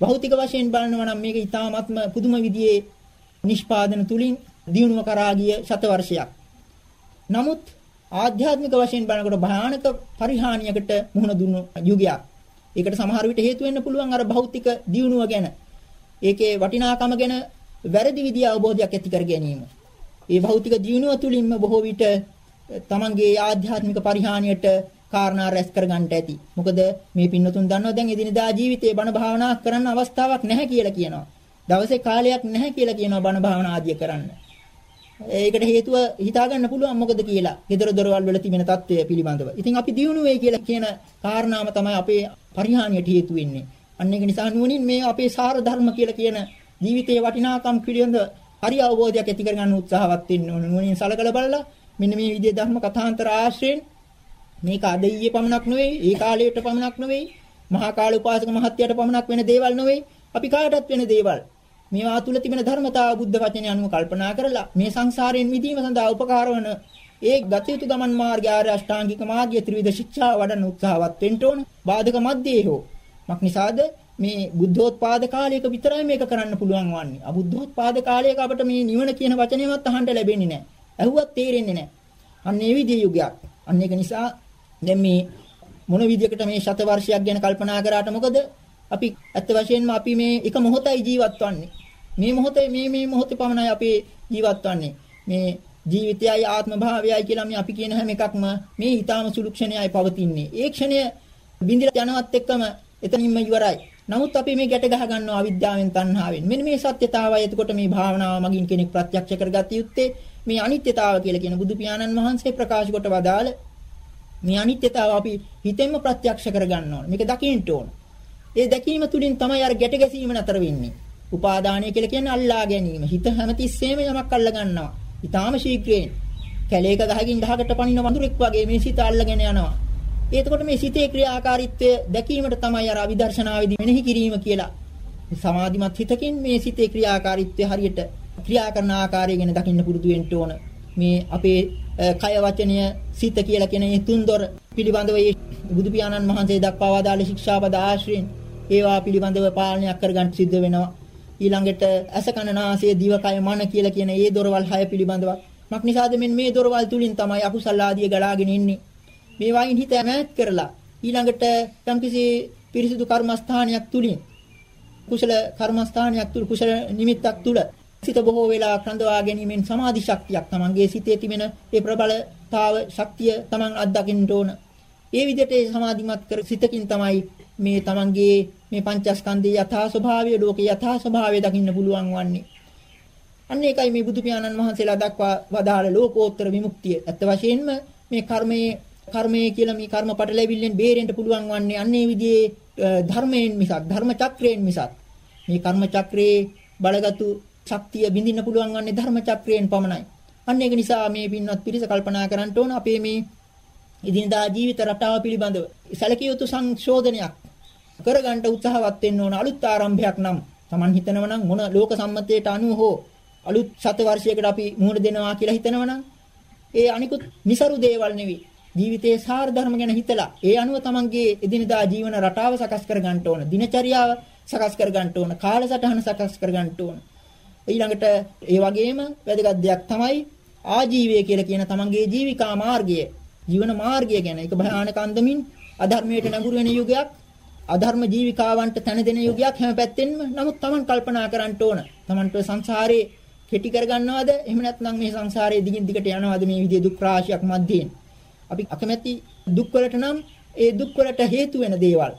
භෞතික වශයෙන් බලනවා නම් මේක ඊටාත්ම පුදුම විදිහේ නිෂ්පාදන තුලින් දියුණුව කරා ගිය ශතවර්ෂයක්. නමුත් ආධ්‍යාත්මික වශයෙන් බලනකොට භයානක පරිහානියකට මුහුණ දුන්නු යුගයක්. ඒකට සමහර විට හේතු වෙන්න පුළුවන් අර භෞතික දියුණුව ගැන. ඒකේ වටිනාකම ගැන වැරදි විදිය අවබෝධයක් ඇති කර ගැනීම. ඒ භෞතික දියුණුව තුලින්ම බොහෝ විට තමන්ගේ ආධ්‍යාත්මික පරිහානියට කාරණා රැස් කරගන්නට ඇති. මොකද මේ පින්නතුන් දන්නවා දැන් එදිනදා ජීවිතේ බණ භාවනා කරන්න අවස්ථාවක් නැහැ කියලා කියනවා. දවසේ කාලයක් නැහැ කියලා කියනවා බණ භාවනා ආදිය කරන්න. ඒකට හේතුව හිතා ගන්න පුළුවන් මොකද කියලා. gedara dorawal වල තිබෙන తত্ত্বය පිළිබඳව. ඉතින් අපි දියුණු වෙයි කියලා කියන කාරණාව තමයි අපේ පරිහානියට හේතු වෙන්නේ. අන්න ඒක නිසා නුවණින් මේ අපේ සාර ධර්ම කියලා කියන ජීවිතයේ වටිනාකම් පිළිබඳ හරි අවබෝධයක් ඇති කරගන්න උත්සාහවත් වෙන්න ඕන. නුවණින් සලකලා බලලා මෙන්න මේ විදිහේ ධර්ම කථාන්තර ආශ්‍රයෙන් මේක අද ඊයේ පමණක් නෙවෙයි, ඒ කාලයට පමණක් නෙවෙයි, මහා කාල උපාසක මහත්යට පමණක් වෙන දේවල් නෙවෙයි, අපි කාටත් වෙන දේවල්. මේවා තුල තිබෙන ධර්මතාව බුද්ධ වචනේ අනුව කල්පනා කරලා මේ සංසාරයෙන් මිදීම සඳහා උපකාර වන ඒ ගත යුතු ගමන් මාර්ගය ආර්ය අෂ්ටාංගික මාර්ගය ත්‍රිවිධ ශික්ෂා වඩන උත්සාහවත් වෙන්න ඕන. බාධක මැද්දේ හෝ. මක්නිසාද මේ බුද්ධෝත්පාද කාලයක විතරයි මේක කරන්න පුළුවන් වන්නේ. අබුද්ධෝත්පාද කාලයක අපිට මේ නිවන කියන වචනයවත් අහන්න ලැබෙන්නේ නැහැ. ඇහුවත් තේරෙන්නේ නැහැ. අන්න ඒ විදිහේ යුගයක්. අන්න ඒක නිසා දැන් මේ මොන විදිහකට මේ ශත වර්ෂයක් ගැන කල්පනා කරාට මොකද අපි ඇත්ත වශයෙන්ම අපි මේ එක මොහොතයි ජීවත් වන්නේ. මේ මොහොතේ මේ මේ මොහොතේ පමණයි අපි ජීවත් වන්නේ. මේ ජීවිතයයි ආත්ම භාවයයි කියලා මේ අපි කියන හැම එකක්ම මේ ඊටාම සුළු ක්ෂණයයි පවතින්නේ. ඒ ක්ෂණය බින්දිලා යනවත් එක්කම එතනින්ම ඉවරයි. නමුත් අපි මේ ගැට ගහ ගන්නවා අවිද්‍යාවෙන් තණ්හාවෙන්. මෙන්න මේ සත්‍යතාවය එතකොට මේ භාවනාව මගින් කෙනෙක් ප්‍රත්‍යක්ෂ කරගත යුත්තේ මේ අනිත්‍යතාව කියලා කියන බුදු පියාණන් වහන්සේ ප්‍රකාශ කොට වදාළ මේ අනිත්‍යතාව අපි හිතෙන්ම ප්‍රත්‍යක්ෂ කරගන්න ඕන. මේක දකින්න ඕන. ඒ දැකීම තුලින් තමයි අර ගැට ගැසීම නතර වෙන්නේ. උපාදානය කියලා කියන්නේ අල්ලා ගැනීම. හිත හැමතිස්සෙම යමක් අල්ල ගන්නවා. ඊටාම ශීඝ්‍රයෙන් කැලේක ගහකින් ගහකට පනින වඳුරෙක් වගේ මේ සිත අල්ලගෙන යනවා. එතකොට මේ සිතේ ක්‍රියාකාරීත්වය දැකීමට තමයි අර අවිදර්ශනාවේදී මෙනෙහි කිරීම කියලා. සමාධිමත් හිතකින් මේ සිතේ ක්‍රියාකාරීත්වය හරියට ක්‍රියා කරන ආකාරය ගැන දකින්න පුරුදු වෙන්න ඕන. මේ අපේ කය වචනය සිත කියලා කියන මේ තුන්දොර පිළිබඳව බුදු පියාණන් වහන්සේ දක්වා වදාළ ශික්ෂාපද ආශ්‍රයෙන් ඒවා පිළිබඳව පාලනයක් කරගන්න සිද්ධ වෙනවා. ඊළඟට අස කන නාසය දිව කය මන කියලා කියන ඒ දොරවල් හය පිළිබඳව මක් නිසාද මෙන්න මේ දොරවල් තුලින් තමයි අකුසල ආදිය ගලාගෙන ඉන්නේ. මේ වයින් හිත ඈත් කරලා ඊළඟට යම්කිසි පිරිසිදු කර්මස්ථානයක් තුලින් කුසල කර්මස්ථානයක් තුල කුසල නිමිත්තක් තුල සිත බොහෝ වෙලා කඳවා ගැනීමෙන් සමාධි ශක්තියක් තමන්ගේ සිතේ තිබෙන ඒ ප්‍රබලතාව ශක්තිය තමන් අත්දකින්න ඕන. ඒ විදිහට සමාධිමත් කර සිතකින් තමයි මේ තමන්ගේ මේ පංචස්කන්ධයේ යථා ස්වභාවය ලෝකේ යථා ස්වභාවය දකින්න පුළුවන් වන්නේ. අන්න ඒකයි මේ බුදු පියාණන් වහන්සේලා දක්වා වදාළ ලෝකෝත්තර විමුක්තිය. ඇත්ත වශයෙන්ම මේ කර්මයේ කර්මයේ කියලා මේ කර්ම පටලැවිල්ලෙන් බේරෙන්න පුළුවන් වන්නේ අන්නේ විදිහේ ධර්මයෙන් මිසක් ධර්ම චක්‍රයෙන් මිසක් මේ කර්ම චක්‍රයේ බලගත්ු ශක්තිය බිඳින්න පුළුවන් වන්නේ ධර්ම චක්‍රයෙන් පමණයි. අන්න ඒක නිසා මේ පින්වත් පිරිස කල්පනා කරන්න ඕන අපේ මේ ඉදිනදා ජීවිත රටාව පිළිබඳව සැලකිය යුතු සංශෝධනයක් කරගන්න උත්සාහවත් වෙන්න ඕන අලුත් ආරම්භයක් නම් Taman හිතනවා නම් මොන ලෝක සම්මතයට අනුව හෝ අලුත් ශත වර්ෂයකට අපි මුහුණ දෙනවා කියලා හිතනවා නම් ඒ අනිකුත් નિසරු දේවල් නෙවෙයි ජීවිතයේ සාර ධර්ම ගැන හිතලා ඒ අනුව තමන්ගේ එදිනදා ජීවන රටාව සකස් කර ගන්න ඕන. දිනචරියාව සකස් කර ගන්න ඕන. කාලසටහන සකස් කර ගන්න ඕන. ඊළඟට ඒ වගේම වැදගත් දෙයක් තමයි ආජීවය කියලා කියන තමන්ගේ ජීවිකා මාර්ගය. ජීවන මාර්ගය ගැන ඒක භයානක අන්දමින් අධර්මයට නැඹුරු වෙන යුගයක් අධර්ම ජීවිකාවන්ට තන දෙන යුගයක් හැම පැත්තෙන්ම නමුත් Taman කල්පනා කරන්න ඕන. Tamanට සංසාරේ කෙටි කරගන්නවද? එහෙම නැත්නම් මේ සංසාරයේ දිගින් දිගට යනවද මේ විදිහේ දුක් රාශියක් මැද්දෙන්? අපි අකමැති දුක් වලට නම් ඒ දුක් වලට හේතු වෙන දේවල්.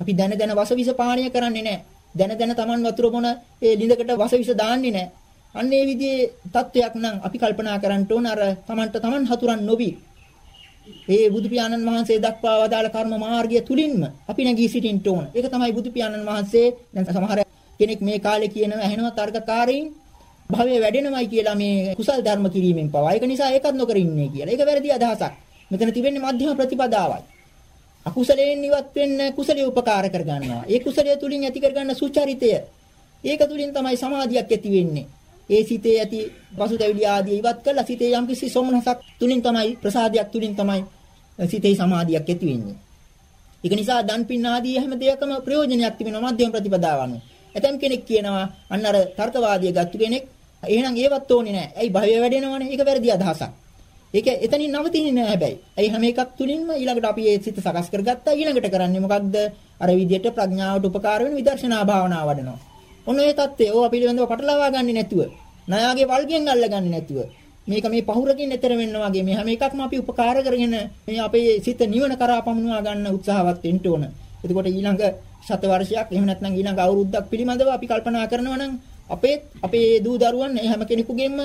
අපි දැන දැන වසවිස පානීය කරන්නේ නැහැ. දැන දැන Taman වතුර බොන ඒ ලිඳකට වසවිස දාන්නේ නැහැ. අන්න ඒ විදිහේ தත්වයක් නම් අපි කල්පනා කරන්න ඕන අර Tamanට Taman හතුරන් නොවි ඒ බුදු පියාණන් වහන්සේ දක්වා වදාළ කර්ම මාර්ගය තුලින්ම අපි නැගී සිටින්න ඕන. ඒක තමයි බුදු පියාණන් වහන්සේ දැන් සමහර කෙනෙක් මේ කාලේ කියනවා ඇහෙනවා තර්කකාරීන් භවයේ වැඩෙනවයි කියලා මේ කුසල් ධර්ම කිරීමෙන් පවා. ඒක නිසා ඒකත් නොකර ඉන්නේ කියලා. ඒක වැරදි අදහසක්. මෙතන තිබෙන්නේ මධ්‍යම ප්‍රතිපදාවයි. අකුසලයෙන් ඉවත් වෙන්න කුසලයේ උපකාර කර ගන්නවා. ඒ කුසලයේ තුලින් ඇති කර ගන්න සුචරිතය. ඒක තුලින් තමයි සමාධියක් ඇති වෙන්නේ. ඒ සිතේ ඇති පසුතැවිලි ආදී ඉවත් කළා සිතේ යම්කිසි සොමනසක් තුලින් තමයි ප්‍රසාදයක් තුලින් තමයි සිතේ සමාධියක් ඇති වෙන්නේ. ඒක නිසා දන් පින් ආදී හැම දෙයකම ප්‍රයෝජනයක් තිබෙනවා මධ්‍යම ප්‍රතිපදාවන්. ඇතම් කෙනෙක් කියනවා අන්න අර තර්කවාදිය ගත්තු කෙනෙක් එහෙනම් ඒවත් ඕනේ නැහැ. ඇයි භවය වැඩෙනවනේ? ඒක වැරදි අදහසක්. ඒක එතනින් නවතින්නේ නැහැ හැබැයි. ඇයි හැම එකක් තුලින්ම ඊළඟට අපි ඒ සිත සකස් කරගත්තා ඊළඟට කරන්නේ මොකක්ද? අර විදියට ප්‍රඥාවට උපකාර වෙන විදර්ශනා භාවනාව වඩනවා. ඔන්න ඒ தත්ත්වය ඕවා පිළිබඳව පටලවා ගන්නේ නැතුව, ණයාගේ වල්ගෙන් අල්ලගන්නේ නැතුව මේක මේ පහුරකින් එතර වෙන්න වගේ මේ හැම එකක්ම අපි උපකාර කරගෙන මේ අපේ සිත නිවන කරා පමුණවා ගන්න උත්සාහවත් වෙන්න ඕන. එතකොට ඊළඟ ශත වර්ෂයක් එහෙම නැත්නම් ඊළඟ අවුරුද්දක් පිළිබඳව අපි කල්පනා කරනවා නම් අපේ අපේ දූ දරුවන් හැම කෙනෙකුගේම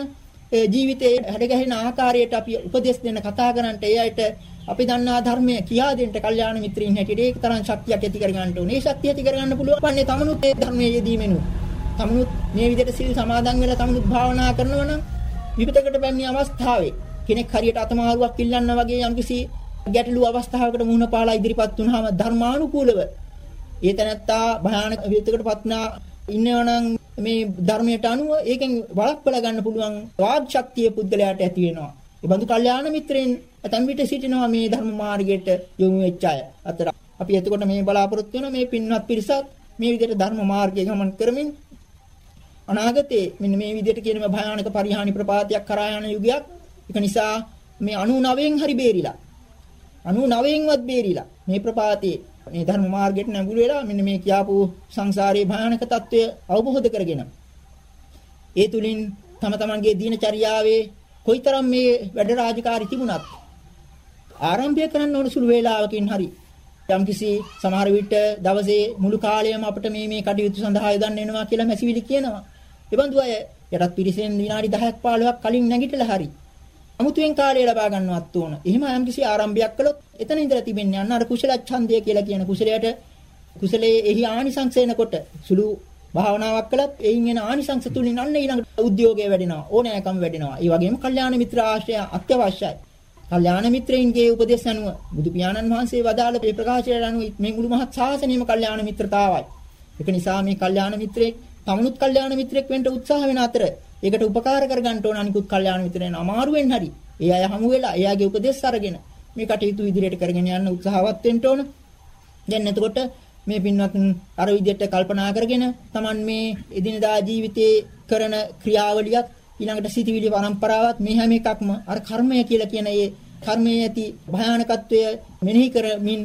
ජීවිතයේ හැඩගැහෙන ආකාරයට අපි උපදෙස් දෙන්න කතා කරන්නට ඒ අයට අපි දන්නා ධර්මය කියා දෙන්න කල්යාණ මිත්‍රින් හැටියට ඒක තරම් ශක්තියක් ඇති කරගන්න ඕනේ. ඒ ශක්තිය ඇති කරගන්න පුළුවන් වන්නේ තමනුත් ඒ ධර්මයේ යෙදීමෙනු. තමනුත් මේ විදිහට සිල් සමාදන් වෙලා තමනුත් භාවනා කරනවා නම් විපතකට පැමිණි අවස්ථාවේ කෙනෙක් හරියට අතමාරුවක් ඉල්ලන්න වගේ යම්කිසි ගැටලු අවස්ථාවකට මුහුණ පාලා ඉදිරිපත් වුනහම ධර්මානුකූලව ඒ තැනත්තා භයානක විපතකටපත් නා ඉන්නවනම් මේ ධර්මයට අනුව ඒකෙන් වළක්වලා ගන්න පුළුවන් වාග් ශක්තිය පුද්ගලයාට ඇති වෙනවා. ඒ බඳු කල්යාණ මිත්‍රෙන් ඇතන් විට සිටිනවා මේ ධර්ම මාර්ගයට යොමු වෙච්ච අය. අතර අපි එතකොට මේ බලාපොරොත්තු වෙන මේ පින්වත් පිරිසක් මේ විදිහට ධර්ම මාර්ගයේ ගමන් කරමින් අනාගතේ මෙන්න මේ විදිහට කියන මේ භයානක පරිහානි ප්‍රපාතයක් කරා යන යුගයක්. ඒක නිසා මේ 99න් හරි බේරිලා 99න්වත් බේරිලා මේ ප්‍රපාතේ මේ ධර්ම මාර්ගයට නැඹුරු වෙලා මෙන්න මේ කියාපු සංසාරයේ භයානක తত্ত্বය අවබෝධ කරගෙන ඒ තුලින් තම තමන්ගේ දිනචරියාවේ කොයිතරම් මේ වැඩ රාජකාරී තිබුණත් ආරම්භය කරන්න ඕන සුළු වේලාවකින් හරි යම්කිසි සමහර විට දවසේ මුළු කාලයම අපිට මේ මේ කටයුතු සඳහා යොදන්න වෙනවා කියලා මැසිවිලි කියනවා. ඒ බඳු අය යටත් පිරිසෙන් විනාඩි 10ක් 15ක් කලින් නැගිටලා හරි අමුතුවෙන් කාලය ලබා ගන්නවත් ඕන. එහෙම යම්කිසි ආරම්භයක් කළොත් එතන ඉඳලා තිබෙන්නේ අන්න අර කුසල ඡන්දය කියලා කියන කුසලයට කුසලයේ එහි ආනිසංස එනකොට සුළු භාවනාවක් කළත් එයින් එන ආනිසංස තුලින් අන්න ඊළඟ උද්‍යෝගය වැඩෙනවා ඕනෑකම් වැඩෙනවා. ඒ වගේම කල්යාණ මිත්‍ර ආශ්‍රය අත්‍යවශ්‍යයි. කල්යාණ මිත්‍රයින්ගේ උපදේශ අනුව බුදු පියාණන් වහන්සේ වදාළ මේ ප්‍රකාශයට අනුව මේ මුළු මහත් ශාසනයම කල්යාණ මිත්‍රතාවයි. ඒක නිසා මේ කල්යාණ මිත්‍රේ තමනුත් කල්යාණ මිත්‍රෙක් වෙන්න උත්සාහ වෙන අතර ඒකට උපකාර කරගන්න ඕන අනිකුත් කල්යාණ මිත්‍රයන් අමාරුවෙන් හරි ඒ අය හමු වෙලා එයාගේ උපදෙස් අරගෙන මේ කටයුතු ඉදිරියට කරගෙන යන්න උත්සාහවත් වෙන්න ඕන. දැන් එතකොට මේ පින්වත් අර විදිහට කල්පනා කරගෙන Taman මේ එදිනදා ජීවිතයේ කරන ක්‍රියාවලියත් ඊළඟට සිටිවිලි පරම්පරාවත් මේ හැම එකක්ම අර කර්මය කියලා කියන ඒ කර්මයේ ඇති භයානකත්වය මෙනෙහි කරමින්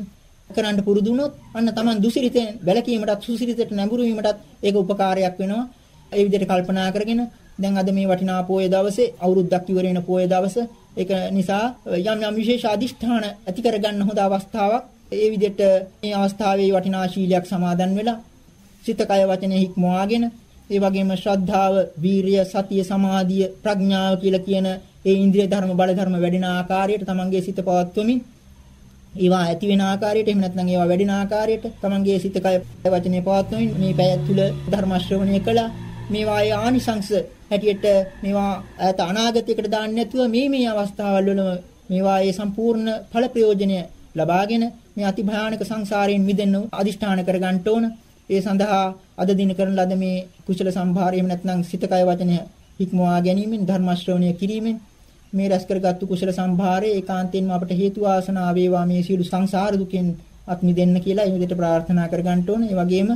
කරන්න පුරුදු වුණොත් අන්න Taman දුසිරිතෙන් වැළකීමටත් සුසිරිතට නැඹුරු වීමටත් ඒක උපකාරයක් වෙනවා. ඒ විදිහට කල්පනා කරගෙන දැන් අද මේ වටිනා පොයේ දවසේ අවුරුද්දක් ඉවර වෙන පොයේ දවස ඒක නිසා යම් යම් විශේෂ අදිෂ්ඨාන ඇති කරගන්න හොඳ අවස්ථාවක්. ඒ විදිහට මේ අවස්ථාවේ වටිනා ශීලයක් සමාදන් වෙලා සිත කය වචනේ හික්මවාගෙන ඒ වගේම ශ්‍රද්ධාව, වීරිය, සතිය, සමාධිය, ප්‍රඥාව කියලා කියන ඒ ඉන්ද්‍රිය ධර්ම බල ධර්ම වැඩෙන ආකාරයට තමන්ගේ සිත පවත්වමින් ඒවා ඇති වෙන ආකාරයට එහෙම නැත්නම් ඒවා වැඩෙන ආකාරයට තමන්ගේ සිත කය වචනේ පවත්වමින් මේ පැය තුල ධර්ම ශ්‍රවණය කළා මේවායේ ආනිසංශ හැටියට මේවා ඈත අනාගතයකට දාන්න නැතුව මේ මේ අවස්ථාවල් වලම මේවායේ සම්පූර්ණ ඵල ප්‍රයෝජනය ලබාගෙන මේ අති භයානක සංසාරයෙන් මිදෙන්න අදිෂ්ඨාන කර ගන්න ඕන. ඒ සඳහා අද දින කරන ලද මේ කුසල සම්භාරයෙන් නැත්නම් සිත කය වචනය හික්මවා ගැනීමෙන් ධර්ම ශ්‍රවණය කිරීමෙන් මේ රැස් කරගත්තු කුසල සම්භාරය ඒකාන්තයෙන්ම අපට හේතු ආසනාව වේවා මේ සියලු සංසාර දුකෙන් අත් මිදෙන්න කියලා ඒ විදිහට ප්‍රාර්ථනා කර ගන්න ඕනේ. ඒ වගේම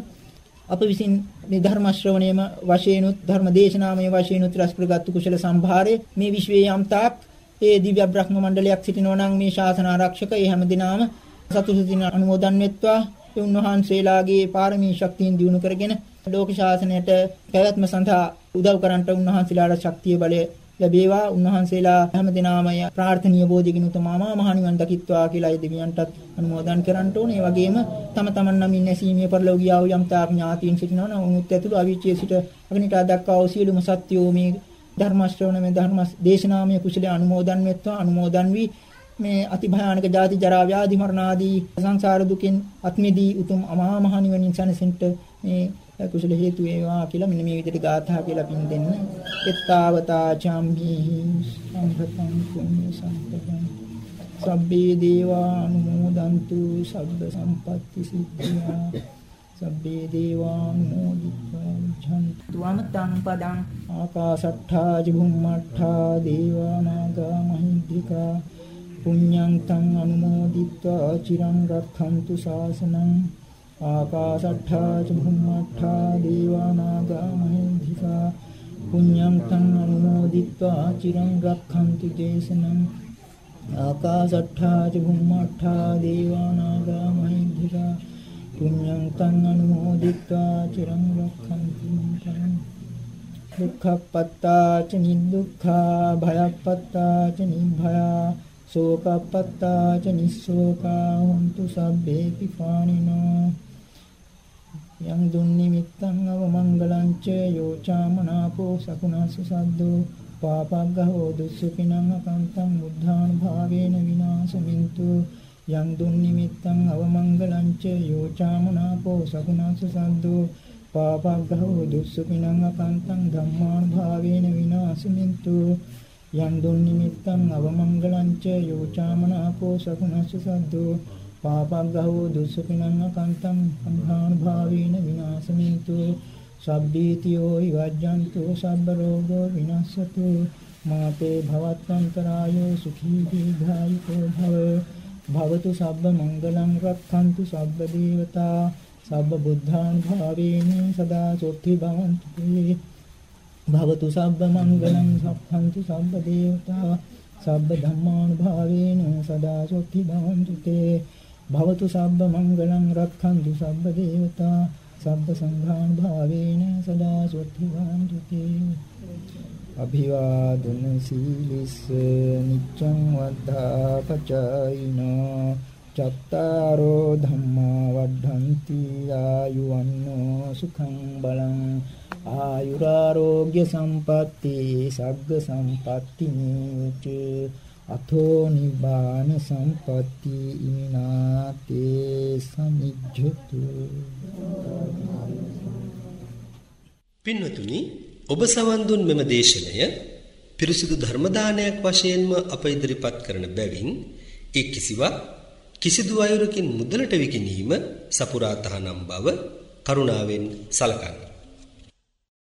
අප විසින් මේ ධර්ම ශ්‍රවණයම වශයෙන්ුත් ධර්ම දේශනාමය වශයෙන්ුත් රැස් කරගත්තු කුසල සම්භාරය මේ විශ්වයේ යම්තාක් ඒ දිව්‍ය බ්‍රහ්ම මණ්ඩලයක් සිටිනවා නම් මේ ශාසන ආරක්ෂක ඒ හැම දිනාම සතුටුසිතින් අනුමෝදන් වෙත්වා. ඒ උන්වහන්සේලාගේ පාරමී ශක්තියින් දිනු කරගෙන ලෝක ශාසනයට පැවැත්ම සඳහා උදව් කරන්නට උන්වහන්සේලාට ශක්තිය බලය ලැබේවා උන්වහන්සේලා හැමදෙනාම ප්‍රාර්ථනීය බෝධිගින උතුමාමා මහණිවන් දකිත්වා කියලා ඒ දෙවියන්ටත් අනුමෝදන් කරන්න ඕනේ. ඒ වගේම තම තමන් නමින් නැසීමේ පරිලෝකියාව යම් තාක් ඥාතීන් සිටිනවා නම් උනුත් ඇතුළු අවීචයේ සිට අගනිටා දක්වා වූ සියලුම සත්‍යෝ මේ ධර්ම ශ්‍රවණමේ ධර්ම දේශනාමය කුසලයේ අනුමෝදන් වෙත්වා අනුමෝදන් වී මේ අති භයානක ජාති ජරා ව්‍යාධි මරණ ආදී සංසාර දුකින් අත්මිදී උතුම් අමහා මහ නිවනින් සැනසෙන්න මේ කුසල හේතු වේවා කියලා මෙන්න මේ විදිහට ගාථා කියලා පින් දෙන්න. එත්තාවතා චම්හි සම්පතං කුඤ්ඤ සම්පතං. සබ්බේ දේවා අනුමෝදන්තු සබ්බ සම්පත්ති සිද්ධා. සබ්බේ දේවා නෝදිත්වාං තුවමතං පදං. ආකාශට්ඨා ජුම්මට්ඨා දේවා නාග මහිද්దికා පුඤ්ඤං තං අනුමෝදිත්වා චිරං රක්ඛන්තු ශාසනං ආකාශට්ඨා චුම්මට්ඨා දේවානාගා මහින්దికා පුඤ්ඤං තං අනුමෝදිත්වා චිරං රක්ඛන්තු දේශනං ආකාශට්ඨා චුම්මට්ඨා දේවානාගා මහින්దికා පුඤ්ඤං තං අනුමෝදිත්වා චිරං රක්ඛන්තු මං දුක්ඛපත්තා ච නිදුක්ඛා භයප්පත්තා ච නිභයා සෝකපත්තා ච නිස්සෝකා හුන්තු සබ්බේ පිපානිනෝ යං දුන්නිමිත්තං අවමංගලං ච යෝචාමනාපෝ සකුණස්ස සද්දෝ. පාපග්ගහෝ දුස්සුකිනං අකන්තං බුද්ධානුභාවේන විනාශමින්තු. යං දුන්නිමිත්තං අවමංගලං ච යෝචාමනාපෝ සකුණස්ස සද්දෝ. පාපග්ගහෝ දුස්සුකිනං අකන්තං ධම්මානුභාවේන විනාශමින්තු. යං දුන්නිමිත්තං අවමංගලං ච යෝචාමනාපෝ සකුණස්ස සද්දෝ පාපග්ගහෝ දුස්සුපිනං අකන්තං අභානුභාවේන විනාශමින්තු සබ්බීතියෝ විවජ්ජන්තු සබ්බ රෝගෝ විනස්සතු මාතේ භවත්වන්තරායෝ සුඛී දීඝායුකෝ භව භවතු සබ්බ මංගලං රක්ඛන්තු සබ්බ දේවතා සබ්බ බුද්ධානුභාවේන සදා සොත්ති භවන්තු භවතු සබ්බ මංගලං සක්ඛන්තු සබ්බ දේවතා සබ්බ ධම්මානුභාවේන සදා සොත්ති භවන්තු තේ භවතු සබ්බ මංගලං රක්ඛන්තු සබ්බ දේවතා සබ්බ සංඝානුභාවේන සදා සොත්ති භවන්තු තේ අභිවාදන සීලිස්ස නිච්ඡං වද්ධා පචයිනෝ චත්තාරෝ ධම්මා වඩ්ඩಂತಿ ආයුවන්නෝ සුඛං බලං ආයුරාෝග්‍ය සම්පatti සග්ග සම්පatti නීච අතෝ නිබාන සම්පatti ඉමිනාතේ සමිජ්ජතු. පින්වතුනි ඔබ සවන් දුන් මෙම දේශනය පිරිසිදු ධර්ම දානයක් වශයෙන්ම අප ඉදිරිපත් කරන බැවින් ඒ කිසිවක් කිසිදු අයුරකින් මුදලට විකිණීම සපුරා තහනම් බව කරුණාවෙන් සලකන්න.